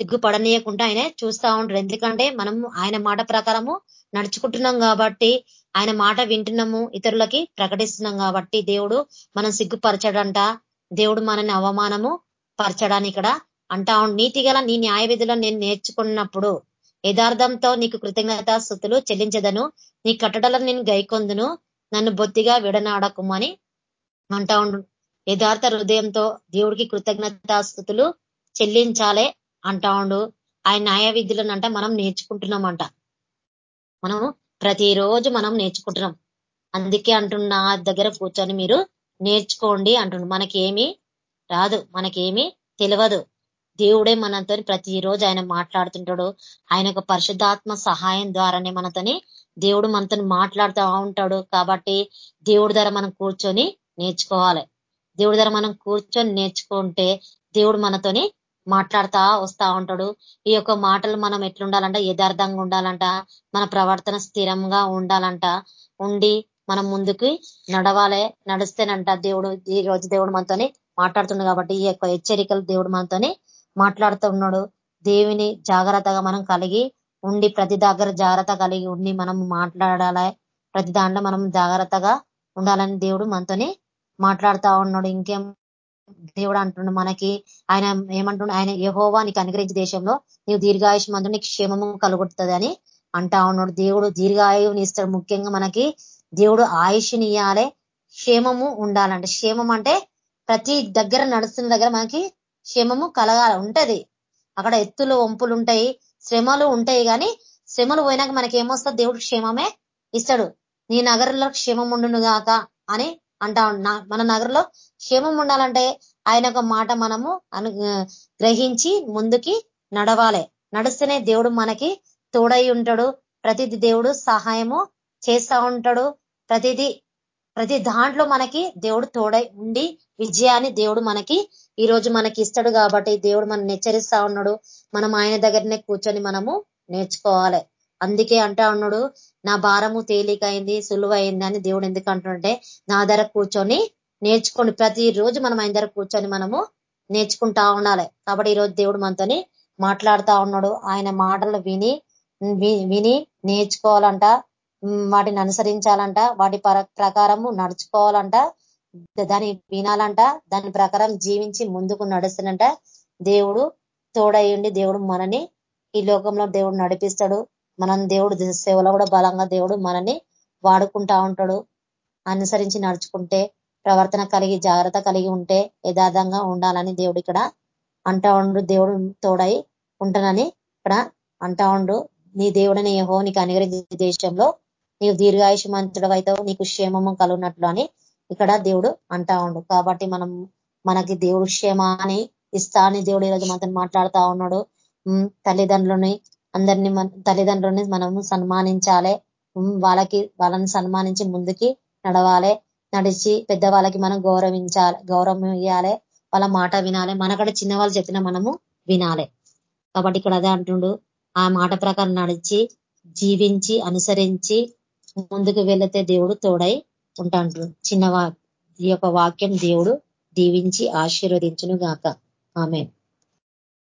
సిగ్గుపడనీయకుండా ఆయన చూస్తా ఉంటాడు ఎందుకంటే మనము ఆయన మాట ప్రకారము నడుచుకుంటున్నాం కాబట్టి ఆయన మాట వింటున్నాము ఇతరులకి ప్రకటిస్తున్నాం కాబట్టి దేవుడు మనం సిగ్గుపరచడంట. దేవుడు మనని అవమానము పరచడాన్ని ఇక్కడ అంటా నీతి గల నీ న్యాయ విధిలో నేను నేర్చుకున్నప్పుడు యథార్థంతో నీకు కృతజ్ఞత స్థుతులు చెల్లించదను. నీ కట్టడలను నేను గైకొందును. నన్ను బొత్తిగా విడనాడకుమని అంటా ఉండు. యథార్థ హృదయంతో దేవుడికి కృతజ్ఞతాస్థుతులు చెల్లించాలే అంటా ఉండు ఆయన న్యాయ విధులను అంట మనం నేర్చుకుంటున్నామంట. మనము ప్రతిరోజు మనం నేర్చుకుంటున్నాం. అందుకే అంటున్న దగ్గర కూర్చొని మీరు నేర్చుకోండి అంటుండు మనకేమి రాదు మనకేమి తెలియదు దేవుడే మనతో ప్రతిరోజు ఆయన మాట్లాడుతుంటాడు. ఆయన ఒక పరిశుద్ధాత్మ సహాయం ద్వారానే మనతోని దేవుడు మనతో మాట్లాడుతూ ఉంటాడు కాబట్టి దేవుడి ద్వారా మనం కూర్చొని నేర్చుకోవాలి. దేవుడి ద్వారా మనం కూర్చొని నేర్చుకుంటే దేవుడు మనతోని మాట్లాడుతా వస్తా ఉంటాడు. ఈ యొక్క మాటలు మనం ఎట్లుండాలంట? యథార్థంగా ఉండాలంట? మన ప్రవర్తన స్థిరంగా ఉండాలంట? ఉండి మనం ముందుకి నడవాలి నడిస్తేనంట దేవుడు. ఈ రోజు దేవుడు మనతోని మాట్లాడుతున్నాడు కాబట్టి ఈ యొక్క హెచ్చరికలు దేవుడు మనతోని మాట్లాడుతూ ఉన్నాడు దేవిని జాగ్రత్తగా మనం కలిగి ఉండి ప్రతి దగ్గర జాగ్రత్త కలిగి ఉండి మనం మాట్లాడాలి ప్రతి దాంట్లో మనం జాగ్రత్తగా ఉండాలని దేవుడు మనతోని మాట్లాడుతా ఉన్నాడు. ఇంకేం దేవుడు అంటుండు మనకి? ఆయన ఏమంటుండు? ఆయన యహోవా నీకు అనుగ్రహించే దేశంలో నీవు దీర్ఘాయుష్ మందు నీకు క్షేమము కలుగుతుంది అని అంటా ఉన్నాడు. దేవుడు దీర్ఘాయువుని ఇస్తాడు ముఖ్యంగా మనకి దేవుడు ఆయుష్ని ఇయ్యాలే క్షేమము ఉండాలంటే. క్షేమం అంటే ప్రతి దగ్గర నడుస్తున్న దగ్గర మనకి క్షేమము కలగాల ఉంటది. అక్కడ ఎత్తులు వంపులు ఉంటాయి శ్రమలు ఉంటాయి కానీ శ్రమలు పోయినాక మనకి ఏమొస్తుంది దేవుడు క్షేమమే ఇస్తాడు. నీ నగరంలో క్షేమం ఉండును గాక అని అంటా మన నగరంలో క్షేమం ఉండాలంటే ఆయన మాట మనము అను గ్రహించి ముందుకి నడవాలి. నడుస్తేనే దేవుడు మనకి తోడై ఉంటాడు. ప్రతిది దేవుడు సహాయము చేస్తా ఉంటాడు. ప్రతిదీ ప్రతి దాంట్లో మనకి దేవుడు తోడై ఉండి విజయాన్ని దేవుడు మనకి ఈ రోజు మనకి ఇస్తాడు కాబట్టి దేవుడు మనం హెచ్చరిస్తా ఉన్నాడు. మనం ఆయన దగ్గరనే కూర్చొని మనము నేర్చుకోవాలి. అందుకే అంటా ఉన్నాడు నా భారము తేలికైంది సులువైంది అని దేవుడు ఎందుకు అంటుంటే నా ధర కూర్చొని నేర్చుకోండి. ప్రతిరోజు మనం ఆయన ధర కూర్చొని మనము నేర్చుకుంటా ఉండాలి. కాబట్టి ఈరోజు దేవుడు మనతోని మాట్లాడుతా ఉన్నాడు. ఆయన మాటలు విని విని నేర్చుకోవాలంట వాటిని అనుసరించాలంట వాటి ప్రకారము నడుచుకోవాలంట దాన్ని వినాలంట దాని ప్రకారం జీవించి ముందుకు నడుస్తున్నంట దేవుడు తోడయ్యండి దేవుడు మనని ఈ లోకంలో దేవుడు నడిపిస్తాడు. మనం దేవుడు సేవలో కూడా బలంగా దేవుడు మనని వాడుకుంటా ఉంటాడు. అనుసరించి నడుచుకుంటే ప్రవర్తన కలిగి జాగ్రత్త కలిగి ఉంటే యథార్థంగా ఉండాలని దేవుడు ఇక్కడ అంటా ఉండు. దేవుడు తోడై ఉంటానని ఇక్కడ అంటా ఉండు. నీ దేవుడని ఏహో నీకు అనుగ్రహించే దేశంలో నీవు దీర్ఘాయుషమంతుడు అవుతావు నీకు క్షేమము కలుగునట్లు అని ఇక్కడ దేవుడు అంటా ఉండు. కాబట్టి మనం మనకి దేవుడు క్షేమాన్ని ఇస్తా అని దేవుడు ఈరోజు మనతో మాట్లాడుతా ఉన్నాడు. తల్లిదండ్రులని అందరినీ తల్లిదండ్రులని మనము సన్మానించాలి. వాళ్ళకి వాళ్ళని సన్మానించి ముందుకి నడవాలి. నడిచి పెద్దవాళ్ళకి మనం గౌరవించాలి గౌరవం ఇవ్వాలి వాళ్ళ మాట వినాలి. మనకడ చిన్న వాళ్ళు చెప్పిన మనము వినాలి. కాబట్టి ఇక్కడ అదే అంటుండు. ఆ మాట ప్రకారం నడిచి జీవించి అనుసరించి ముందుకు వెళితే దేవుడు తోడై ఉంటాడు. చిన్న ఈ యొక్క వాక్యం దేవుడు దీవించి ఆశీర్వదించును గాక ఆమె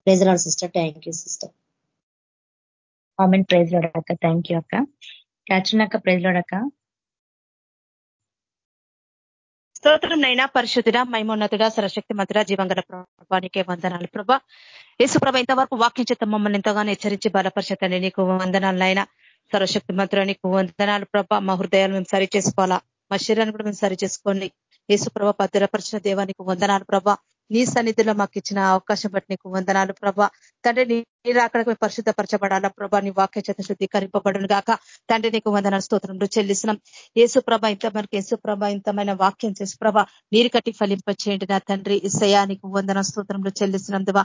ప్రెజరాల్ sister. Thank you sister. Comment praise లోడక్క thank you అక్క. క్యాచునక్క ప్రైజ్ లోడక్క స్తోత్రం నైనా పరిశుద్ధుడ మైమోన్నతుడ సరశక్తి మధుర జీవంగల ప్రభానికే వందనాలు ప్రభా. యేసుప్రభ ఇంతవరకు వాక్యం చేత మమ్మల్ని ఎంతగానో హెచ్చరించి బలపరిచతండి. నీకు వందనాలు నైనా. సరశక్తి మధుర నీకు వందనాలు ప్రభ. మా హృదయాలు మేము సరి చేసుకోవాలా? మా శరీరాన్ని కూడా మేము సరి చేసుకోండి. యేసుప్రభ భద్రపరిచిన దేవానికి వందనాలు ప్రభా. నీ సన్నిధిలో మాకు ఇచ్చిన అవకాశం బట్టి నీకు వందనాలు ప్రభా. తండ్రి నీ రాకడకు పరిశుద్ధపరచబడాలా? ప్రభా నీ వాక్య చేత శుద్ధీకరింపబడును గాక. తండ్రి నీకు వందన స్తోత్రంలో చెల్లిస్తున్నాం. యేసుప్రభ ఇంత మనకి యేసుప్రభ ఇంతమైన వాక్యం చేసి ప్రభ నీరు కట్టి ఫలింపచేయండి నా తండ్రి. ఇసయా నీకు వందన స్తోత్రంలో చెల్లిస్తున్నాం దివా.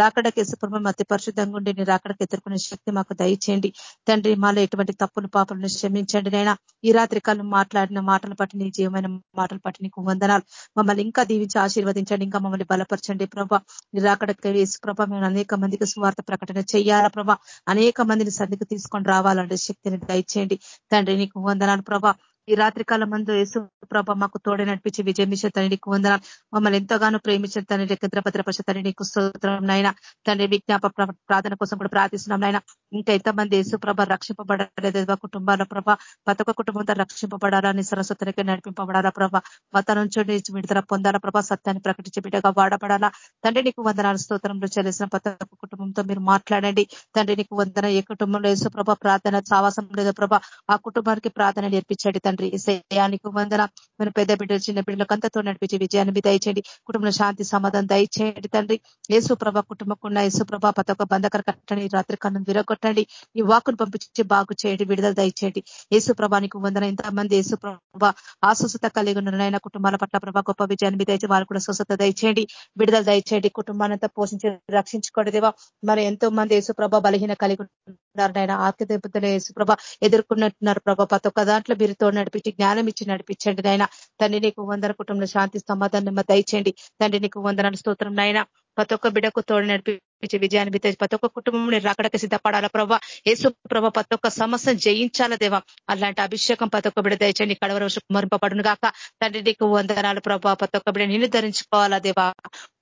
రాకడకు యేసు ప్రభ మతి పరిశుద్ధంగా ఉండి నీ రాకడకు ఎదుర్కొనే శక్తి మాకు దయచేయండి. తండ్రి మాలో ఎటువంటి తప్పులు పాపలను క్షమించండి నైనా ఈ రాత్రి కాలం మాట్లాడిన మాటలు పట్టి నీ జీవమైన మాటలు పట్టి నీకు వందనాలు. మమ్మల్ని ఇంకా దీవించి ఆశీర్వదించండి ఇంకా మమ్మల్ని బలపరచండి ప్రభ. నీ రాకడకు యేసు ప్రభ మేము అనేక మందికి స్వార్థ ప్రకటన చెయ్యాల ప్రభా? అనేక మందిని సర్దికి తీసుకొని రావాలంటే శక్తిని దయచేయండి. తండ్రి నీకు వందనాలు ప్రభా. ఈ రాత్రి కాలం మందు యేసు ప్రభ మాకు తోడే నడిపించి విజయం తండ్రి నీకు వందన మమ్మల్ని ఎంతగానో ప్రేమించిన తండ్రి భద్రపరిష తండ్రి నీకు స్తోత్రం నాయన. తండ్రి విజ్ఞాప ప్రార్థన కోసం కూడా ప్రార్థిస్తున్నాం నాయన. ఇంకా ఎంతమంది యేసు ప్రభ రక్షింపబడలేదు. కుటుంబాల ప్రభ ప్రతి ఒక్క కుటుంబంతో రక్షింపబడాలని సరస్వతికి నడిపింపబడాలా ప్రభ? మత నుంచి విడుదల పొందాలా ప్రభ? సత్యాన్ని ప్రకటించి బిడ్డగా వాడబడాలా? తండ్రి నీకు వందనాలు. స్తోత్రంలో చెల్లిసిన ప్రతి ఒక్క కుటుంబంతో మీరు మాట్లాడండి. తండ్రి నీకు వందన ఏ కుటుంబంలో యేసు ప్రభ ప్రార్థన సావాసం లేదో ప్రభ. ఆ కుటుంబానికి ప్రార్థన నేర్పించండి తండ్రి. ఇసయానికి వందన. మన పెద్ద బిడ్డలు చిన్న బిడ్డలకు అంతతో నడిపించి విజయాన్ని దయచేయండి. కుటుంబంలో శాంతి సమాధానం దయచేయండి తండ్రి. యేసుప్రభ కుటుంబకున్న యేసుప్రభ ప్రతి ఒక్క బంధకర కట్టండి రాత్రి కన్ను విరగొట్టండి. ఈ వాకును పంపించి బాగు చేయండి విడుదల దయచేయండి. యేసుప్రభానికి వందన. ఇంతమంది యేసుప్రభ ఆస్వస్థత కలిగి ఉన్న కుటుంబాల పట్ల ప్రభ గొప్ప విజయాన్ని దయచేసి వాళ్ళు కూడా స్వస్థత దయచేయండి. విడుదల దయచేయండి. కుటుంబానంతా పోషించి రక్షించుకోండి దేవా. మరి ఎంతో మంది యేసుప్రభ బలహీన కలిగి ఉన్నారు నాయన. ఆత్మదేవతలు యేసుప్రభ ఎదుర్కొన్నట్టున్నారు ప్రభ ప్రతి ఒక్క దాంట్లో మీరుతో నడిపించి జ్ఞానం ఇచ్చి నడిపించండి నాయన. తండ్రి నీకు వందన కుటుంబంలో శాంతి సమాధానం దయచేయండి. తండ్రి నీకు వందన స్తోత్రం నాయన. ప్రతి ఒక్క బిడకు తోడు నడిపించి విజయాన్ని వితే ప్రతి ఒక్క కుటుంబం రాకడకి సిద్ధపడాలా ప్రభావ యేసు ప్రభ ప్రతి ఒక్క సమస్యను జయించాల దేవా? అలాంటి అభిషేకం ప్రతి ఒక్క బిడ దయచండి కడవర మరింపబడును గాక. తండ్రి నీకు వందనాలు ప్రభావ ప్రతి ఒక్క బిడ నిన్ను ధరించుకోవాలా దేవా?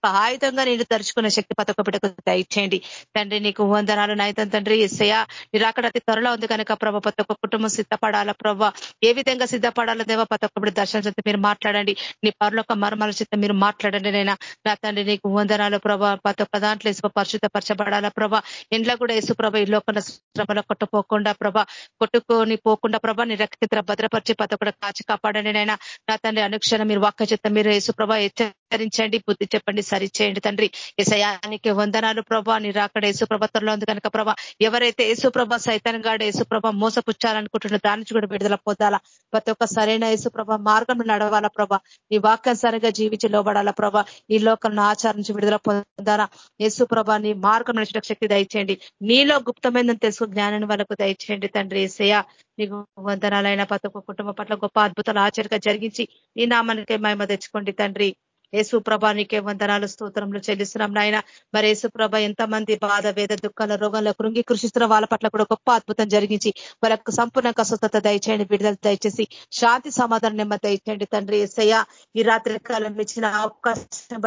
ఆయుధంగా నేను తరుచుకునే శక్తి ప్రతి బిడకు దయచేయండి. తండ్రి నీకు వందనాలు నాయతం తండ్రి. ఎస్సయ్య మీరు అతి త్వరలో ఉంది కనుక ప్రభ ప్రతి ఒక్క కుటుంబం సిద్ధపడాలా ప్రభ ఏ విధంగా సిద్ధపడాల దేవా? ప్రతి ఒక్క బిడ దర్శనం మీరు మాట్లాడండి. నీ పరులొక్క మరమల చేత మీరు మాట్లాడండి నైనా. నా తండ్రి నీకు వందనాలు ప్రభా ప్రతి దాంట్లో ఇసుక పరిశుద్ధపరచబడాలా ప్రభా. ఇంట్లో కూడా యేసు ప్రభ ఈ లోకల శ్రమలో కొట్టుపోకుండా ప్రభ కొట్టుకొని పోకుండా ప్రభ నీ రక్త భద్రపరిచి ప్రతి ఒక్కటి కాచి కాపాడండి నైనా నా తండ్రి అనుక్షణం మీరు వాక్క చెత్త మీరు యేసు ప్రభ హెచ్చరించండి బుద్ధి చెప్పండి సరిచేయండి తండ్రి. ఏసయానికి వందనాలు ప్రభా నీ రాకడ యేసుప్రభత్వంలో ఉంది కనుక ప్రభా. ఎవరైతే యేసుప్రభ సైతన్ గాడు యేసుప్రభ మోసపుచ్చాలనుకుంటున్న దాని నుంచి కూడా విడుదల పొందాలా. ప్రతి ఒక్క సరైన యేసుప్రభ మార్గం నడవాలా ప్రభా. నీ వాక్యానుసారంగా జీవించి లోబడాలా ప్రభా. ఈ లోకలను ఆచారించి విడుదల పొందారా? యేసు ప్రభా నీ మార్గం నడిచిన శక్తి దయచేయండి. నీలో గుప్తమైందని తెలుసు జ్ఞానాన్ని వాళ్ళకు దయచేయండి తండ్రి ఏసయ నీకు వందనాలైన ప్రతి కుటుంబం కుటుంబ పట్ల గొప్ప అద్భుతాలు ఆచరిక జరిగించి ఈ నామానికి మహిమ తెచ్చుకోండి తండ్రి. యేసు నీకే వందనాలు స్తోత్రంలో చెల్లిస్తున్నాం నాయన. మరి యేసు ప్రభ ఎంతమంది బాధ వేద దుఃఖాల రోగాల కృంగి కృషిస్తున్న వాళ్ళ పట్ల కూడా గొప్ప అద్భుతం జరిగించి వాళ్ళకు సంపూర్ణ స్వస్థత దయచేయండి విడుదల దయచేసి శాంతి సమాధానం నెమ్మది దయచేయండి తండ్రి ఎస్సయ్య ఈ రాత్రి కాలం ఇచ్చిన అవకాశం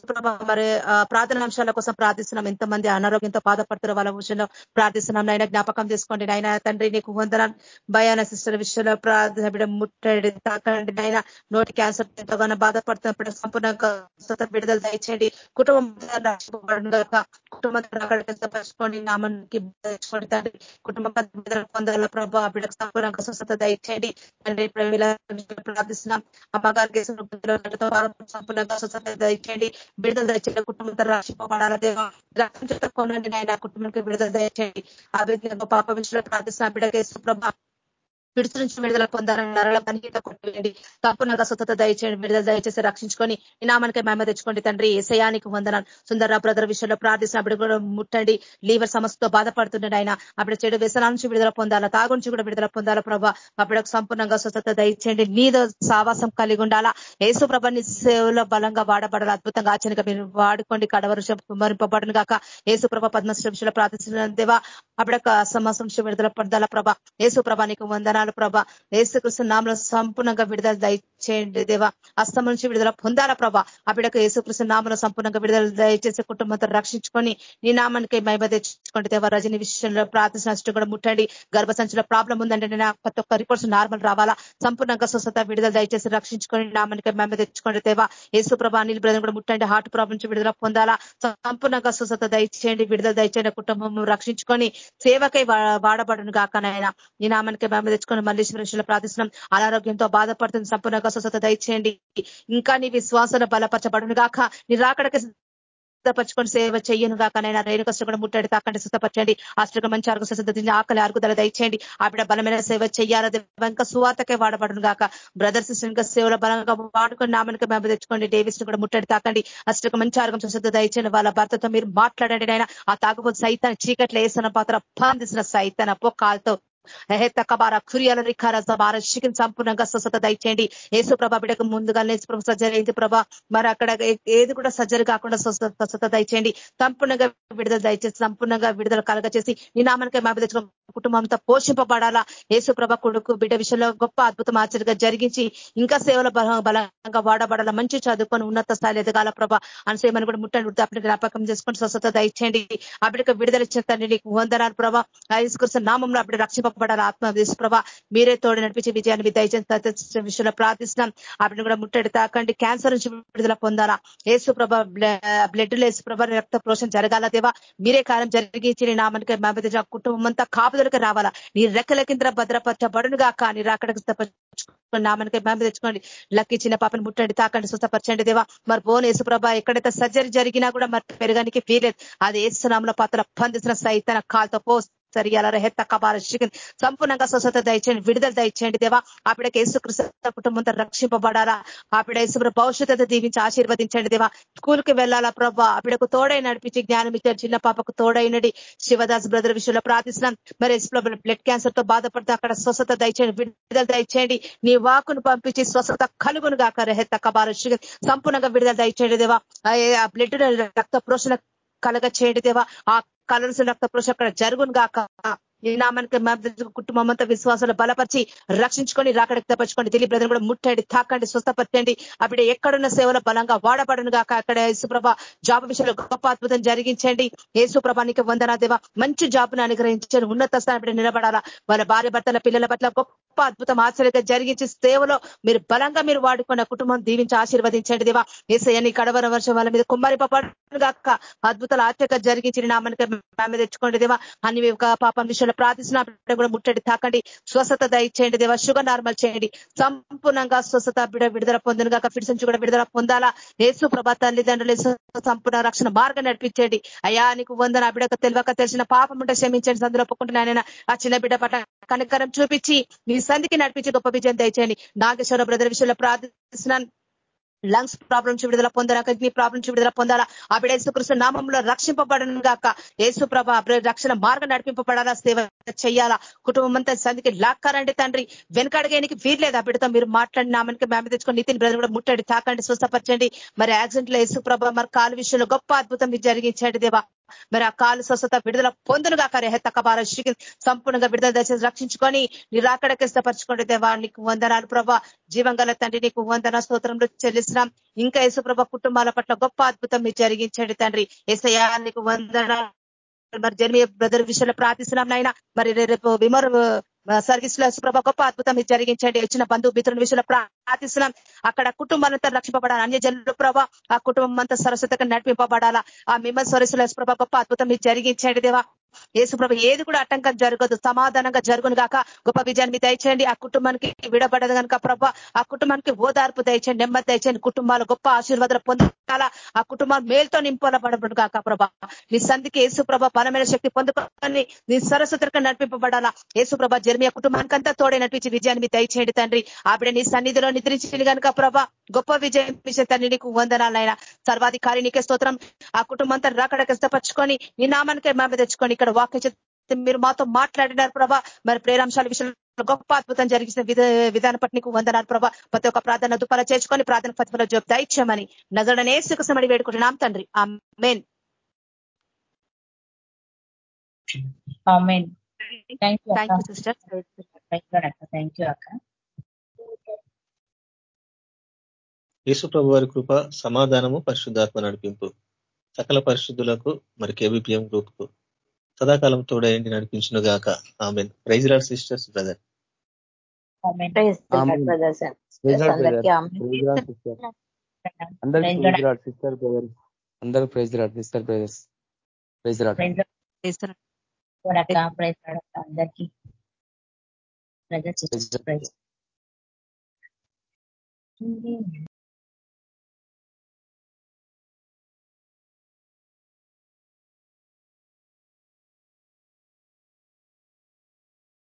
బట్టి మరి ప్రార్థన అంశాల కోసం ప్రార్థిస్తున్నాం. ఎంతమంది అనారోగ్యంతో బాధపడుతున్న వాళ్ళ విషయంలో ప్రార్థిస్తున్నాం. నాయన జ్ఞాపకం చేసుకోండి. నాయన తండ్రి నీకు వందన భయాన సిస్టర్ విషయంలో ప్రార్థన బిడ ముట్టడి తాకండి. నాయన నోటి క్యాన్సర్ ఎంతగానో బాధపడుతున్నప్పుడు సంపూర్ణంగా విడుదల దయచేయండి. కుటుంబం కుటుంబం పరచుకోండి నామానికి తండ్రి. కుటుంబం పొందాల ప్రభావ బిడ్డకు సంపూర్ణంగా స్వస్థత దయచేయండి. తండ్రి ప్రార్థిస్తున్నాం. అమ్మగారికి సంపూర్ణంగా స్వస్థత దయచేయండి. విడుదల దయచేయండి కుటుంబంతో రక్షింపబడాల దేవా? రక్షించట కొనండి నాయన కుటుంబానికి విడుదల దయచేయండి ఆ పాప విషయంలో ప్రార్థిస్తున్న బిడ్డకేసు ప్రభ పిడుచు నుంచి విడుదల పొందాలని నరల పనికిత కొట్టివేయండి. తప్పునగా స్వతత దయచేయండి. విడుదల దయచేసి రక్షించుకొని నామానికి మేమ తెచ్చుకోండి తండ్రి. ఏసయానికి వందనాలు. సుందర బ్రదర్ విషయంలో ప్రార్థిస్తున్న అప్పుడు కూడా ముట్టండి. లీవర్ సమస్యతో బాధపడుతుండే ఆయన అప్పుడు చెడు వ్యసనాల నుంచి విడుదల పొందాలా? తాగు నుంచి కూడా విడుదల పొందాలా ప్రభా? అప్పుడు సంపూర్ణంగా స్వతత దయచేయండి. నీదో సావాసం కలిగి ఉండాలా? యేసు ప్రభాని సేవలో బలంగా వాడబడాలి? అద్భుతంగా ఆచరణగా మీరు వాడుకోండి. కడవరుష మరింపబడను కాక యేసు ప్రభ విషయంలో ప్రార్థించిన దేవా అప్పుడొక సమాసం విడుదల పొందాలా ప్రభ? ఏసు ప్రభానికి నీకు వందనాలు. ప్రభ. ఏసుకృష్ణ నామలో సంపూర్ణంగా విడుదల దయచేయండి దేవా. అస్తం నుంచి విడుదల పొందాల ప్రభ. బిడకు ఏసుకృష్ణ నామలో సంపూర్ణంగా విడుదల దయచేసి కుటుంబంతో రక్షించుకొని నీ నామానికి మైమ తెచ్చుకోండి దేవా. రజని విషయంలో ప్రార్థించిన కూడా ముట్టండి. గర్భసంచులో ప్రాబ్లం ఉందంటే నేను ప్రతి ఒక్క రిపోర్ట్స్ నార్మల్ రావాలా? సంపూర్ణంగా స్వస్థత విడుదల దయచేసి రక్షించుకొని నామానికి మైమ తెచ్చుకోండి దేవా. ఏసు ప్రభా నీళ్ళు బ్రదర్ కూడా ముట్టండి. హార్ట్ ప్రాబ్లం నుంచి విడుదల పొందాలా? సంపూర్ణంగా స్వస్థత దయచేయండి. విడుదల దయచేయండి కుటుంబం రక్షించుకొని సేవకై వాడబడును కాకనైనా నీ నామానికి మేము తెచ్చుకొని మళ్ళీ శివశిలో ప్రార్థిస్తున్నాం. అనారోగ్యంతో బాధపడుతుంది సంపూర్ణంగా స్వస్థత దయచేయండి. ఇంకా నీ విశ్వాసన బలపరచబడును గాక. నీ రాకడకి సిద్ధపరచుకొని సేవ చెయ్యను కాకనైనా రేణు కష్టం కూడా ముట్టడి తాకండి సిద్ధపరచండి ఆశ్రగ మంచి ఆరోగ్య సిద్ధ ఆకలి అరుగుదల దయచేయండి. ఆవిడ బలమైన సేవ చేయాలి ఇంకా సువార్తకే వాడబడును కాక బ్రదర్స్ సిస్టర్ సేవల బలంగా వాడుకొని నామనికి మేము తెచ్చుకోండి. డేవిస్ను కూడా ముట్టడి తాకండి. అష్టక మంచి ఆరోగ్యం సిద్ధ దయచేయండి. వాళ్ళ భర్తతో మీరు మాట్లాడండి ఆయన ఆ తాకపోతే సైతాన్ని చీకట్లు వేసిన పాత్ర పాందిసిన సైతాన్ అప్పో కాల్తో తకబార కురియాల సంపూర్ణంగా స్వస్థత దయచేయండి ఏసు ప్రభ బిడకు ముందుగానే ప్రభ సర్జరీ అయింది ప్రభ. మరి అక్కడ ఏది కూడా సర్జరీ కాకుండా స్వస్థత దయచేయండి సంపూర్ణంగా విడుదల దయచేసి సంపూర్ణంగా విడుదల కలగ చేసి నీ నామానికి మాపి కుటుంబంతో పోషింపబడాలా. యేసు ప్రభ కొడుకు బిడ్డ విషయంలో గొప్ప అద్భుతం ఆచరిగా జరిగించి ఇంకా సేవల బలంగా వాడబడాల. మంచి చదువుకొని ఉన్నత స్థాయిలో ఎదగాల ప్రభ. అనసేమని కూడా ముట్టండి వృద్ధాపని జ్ఞాపకం చేసుకొని స్వస్థత దయచేయండి. ఆ విడుదల ఇచ్చిన తండ్రి నీకు వందనాలు ప్రభా. ఐసుకృష్ణ నామంలో అప్పుడు రక్షింపబడాలి ఆత్మ ప్రభ మీరే తోడు నడిపించి విజయాన్ని దయచేసి విషయంలో ప్రార్థిస్తున్నాం. అప్పుడు కూడా ముట్టడి తాకండి. క్యాన్సర్ నుంచి విడుదల పొందాలా. ఏసు ప్రభ బ్లడ్ లేసు ప్రభ రక్త ప్రోషణ జరగాల దేవా? మీరే కాలం జరిగించి నేను ఆమెకి నామనికి కుటుంబం అంతా కాపుదలకి రావాలా. నీ రెక్కల కింద భద్రపరచబడును గాక నీ రాకడకు నామనికే మేము తెచ్చుకోండి. లక్కి చిన్న పాపను ముట్టండి తాకండి. స్వస్థపరచండి దేవా. మరి బోన్ యేసుప్రభ ఎక్కడైతే సర్జరీ జరిగినా కూడా మరి పెరగానికి వీలేదు అది ఏసునామల పాత్ర బంధించిన సైతన కాల్తో పో సరియాల రెహెత్త కబాల సంపూర్ణంగా స్వస్థత దయచేయండి విడుదల దయచేయండి దేవా. ఆవిడకి యేసుకృష్ణ కుటుంబంతో రక్షింపబడాలా. ఆవిడ యేసు భవిష్యత్తు దీవించి ఆశీర్వదించండి దేవా. స్కూల్కి వెళ్ళాలా ప్రభా. ఆవిడకు తోడై నడిపించి జ్ఞానం ఇచ్చారు చిన్న పాపకు తోడైనడి. శివదాస్ బ్రదర్ విషయంలో ప్రార్థిస్తున్నాం. మరి బ్లడ్ క్యాన్సర్తో బాధపడితే అక్కడ స్వస్థత దయచేయండి విడుదల దయచేయండి. నీ వాకును పంపించి స్వస్థత కలుగును గాక రెహెత్త కబాల సంపూర్ణంగా విడుదల దయచేయండి దేవా. ఆ బ్లడ్ రక్త ప్రోషణ కలగ చేయండి దేవా. ఆ కలర్స్ రక్త పురుష అక్కడ జరుగును గాక. ఈ నామానికి కుటుంబం అంతా విశ్వాసాలు బలపరిచి రక్షించుకొని రాకడెక్తపరచుకోండి తెలియ బ్రదర్ కూడా ముట్టండి తాకండి స్వస్థపరచండి. అప్పుడు ఎక్కడున్న సేవలో బలంగా వాడబడను గాక. అక్కడ యేసుప్రభ జాబ్ విషయంలో గొప్ప అద్భుతం జరిగించండి. యేసుప్రభానికి వందనా దేవ. మంచి జాబ్ను అనుగ్రహించండి. ఉన్నత స్థానం నిలబడాలా. వాళ్ళ భార్య భర్తల పిల్లల పట్ల గొప్ప అద్భుతం ఆశ్చర్యంగా జరిగించి సేవలో మీరు బలంగా మీరు వాడుకున్న కుటుంబం దీవించి ఆశీర్వదించండి దేవా. ఏసయ్యని కడవర వర్షం వాళ్ళ మీద కుమ్మరిపబడును గాక అద్భుతాలు ఆచక జరిగించి నామనికి తెచ్చుకోండి దేవా. అన్ని పాపం విషయంలో విషయంలో కూడా ముట్టడి తాకండి. స్వస్థత దయచేయండి దేవా. షుగర్ నార్మల్ చేయండి. సంపూర్ణంగా స్వస్థత బిడ విడుదల పొందిన కాక ఫిట్స్ నుంచి కూడా విడుదల పొందాలా. ఏసు ప్రభా తల్లిదండ్రులు సంపూర్ణ రక్షణ మార్గం నడిపించండి. అయ్యా నీకు వందన బిడక తెలియక తెలిసిన పాపం ఉంటే క్షమించండి. సందులో ఒప్పుకుంటున్నాయన ఆ చిన్న బిడ్డ పట్ల కనకరం చూపించి నీ సంధికి నడిపించి గొప్ప విజయం దయచేయండి. నాగేశ్వర బ్రదర్ విషయంలో ప్రార్థిస్తున్నాను. లంగ్స్ ప్రాబ్లం నుంచి విడుదల పొందాలా? కిడ్నీ ప్రాబ్లం నుంచి విడుదల పొందాలా? ఆ బిడ యేసుకృష్ణ నామంలో రక్షింపబడను గాక. యేసు ప్రభ రక్షణ మార్గం నడిపింపబడాలా? సేవ చెయ్యాలా కుటుంబం అంతా సందికి లాక్కారండి తండ్రి. వెనకడగేనికి వీర్లేదు ఆ బిడతో మీరు మాట్లాడి నామానికి మేము తెచ్చుకొని నితిన్ బ్రదర్ కూడా ముట్టండి. తాకండి స్వస్థపరచండి. మరి యాక్సిడెంట్లో యేసు ప్రభ మరి కాలు విషయంలో గొప్ప అద్భుతం జరిగించండి దేవా. మరి ఆ కాలు స్వస్థత విడుదల పొందునుగా కరెహెత్తకబార సంపూర్ణంగా విడుదల దశ రక్షించుకొని నీ రాకడకి దేవా నీకు వందనాలు. ప్రభా జీవంగల తండ్రి నీకు వందన స్తోత్రంలో చెల్లిస్తున్నాం. ఇంకా యేసుప్రభ కుటుంబాల పట్ల గొప్ప అద్భుతం మీరు జరిగించండి తండ్రి. ఏసయా నీకు వందన మరి జన్మీ బ్రదర్ విషయంలో ప్రార్థిస్తున్నాం నాయన. మరి రేపు విమర్ సర్వీస్లో ప్రభా గొప్ప అద్భుతం మీరు జరిగించండి. వచ్చిన బంధువు మిత్రుల విషయంలో ప్రార్థిస్తున్నాం. అక్కడ కుటుంబాలంతా రక్షింపబడాలి. అన్య జనులు ప్రభా ఆ కుటుంబం అంతా సరస్వతగా నడిపింపబడాలా? ఆ మిమ్మల్ సరస్సుల ప్రభా గొప్ప అద్భుతం మీరు జరిగించండి దేవా. యేసుప్రభ ఏది కూడా ఆటంకం జరగదు సమాధానంగా జరుగును గాక. గొప్ప విజయాన్ని దయచేయండి. ఆ కుటుంబానికి విడబడదు కనుక ప్రభ ఆ కుటుంబానికి ఓదార్పు దయచేయండి నెమ్మది దయచేయండి. కుటుంబాలు గొప్ప ఆశీర్వాదాలు పొందాలా ఆ కుటుంబాలు మేలుతో నింపబడబడు కాక ప్రభ. నీ సంధికి యేసుప్రభ బలమైన శక్తి పొందుకొని నీ సరస్వతరక నడిపింపబడాలా? యేసుప్రభ జర్మియా కుటుంబానికంతా తోడే నడిపించి విజయాన్ని మీ దయచేయండి తండ్రి. ఆవిడ నీ సన్నిధిలో నిద్రించింది కనుక ప్రభ గొప్ప విజయం విషయ తండ్రి నీకు వందనాలైనా సర్వాధికారి నీకే స్తోత్రం. ఆ కుటుంబం అంతా రాకడకి ఇష్టపరచుకొని నీ నామానికే మేము తెచ్చుకొని ఇక్కడ వాక్య మీరు మాతో మాట్లాడినారు ప్రభా. మరి ప్రేరాంశాల విషయంలో గొప్ప అద్భుతం జరిగిన విధానం పట్టి నీకు వందనాలు ప్రభా. ప్రతి ఒక్క ప్రార్థన దుపాల చేసుకొని ప్రార్థన పత్రికలో జోబ్ దైత్యమని నజడనే సుఖసమడి వేడుకుంటున్నాం తండ్రి. ఆ మెయిన్ యేసు ప్రభు వారి కృప సమాధానము పరిశుద్ధాత్మ నడిపింపు. సకల పరిశుద్ధులకు మరి కేబిపిఎం గ్రూప్కు సదాకాలం తోడయండి నడిపించిన గాక. ఆమె praise lord sisters brother sister brother అందరూ praise lord sister brothers praise lord అందరికీ. ప్రజా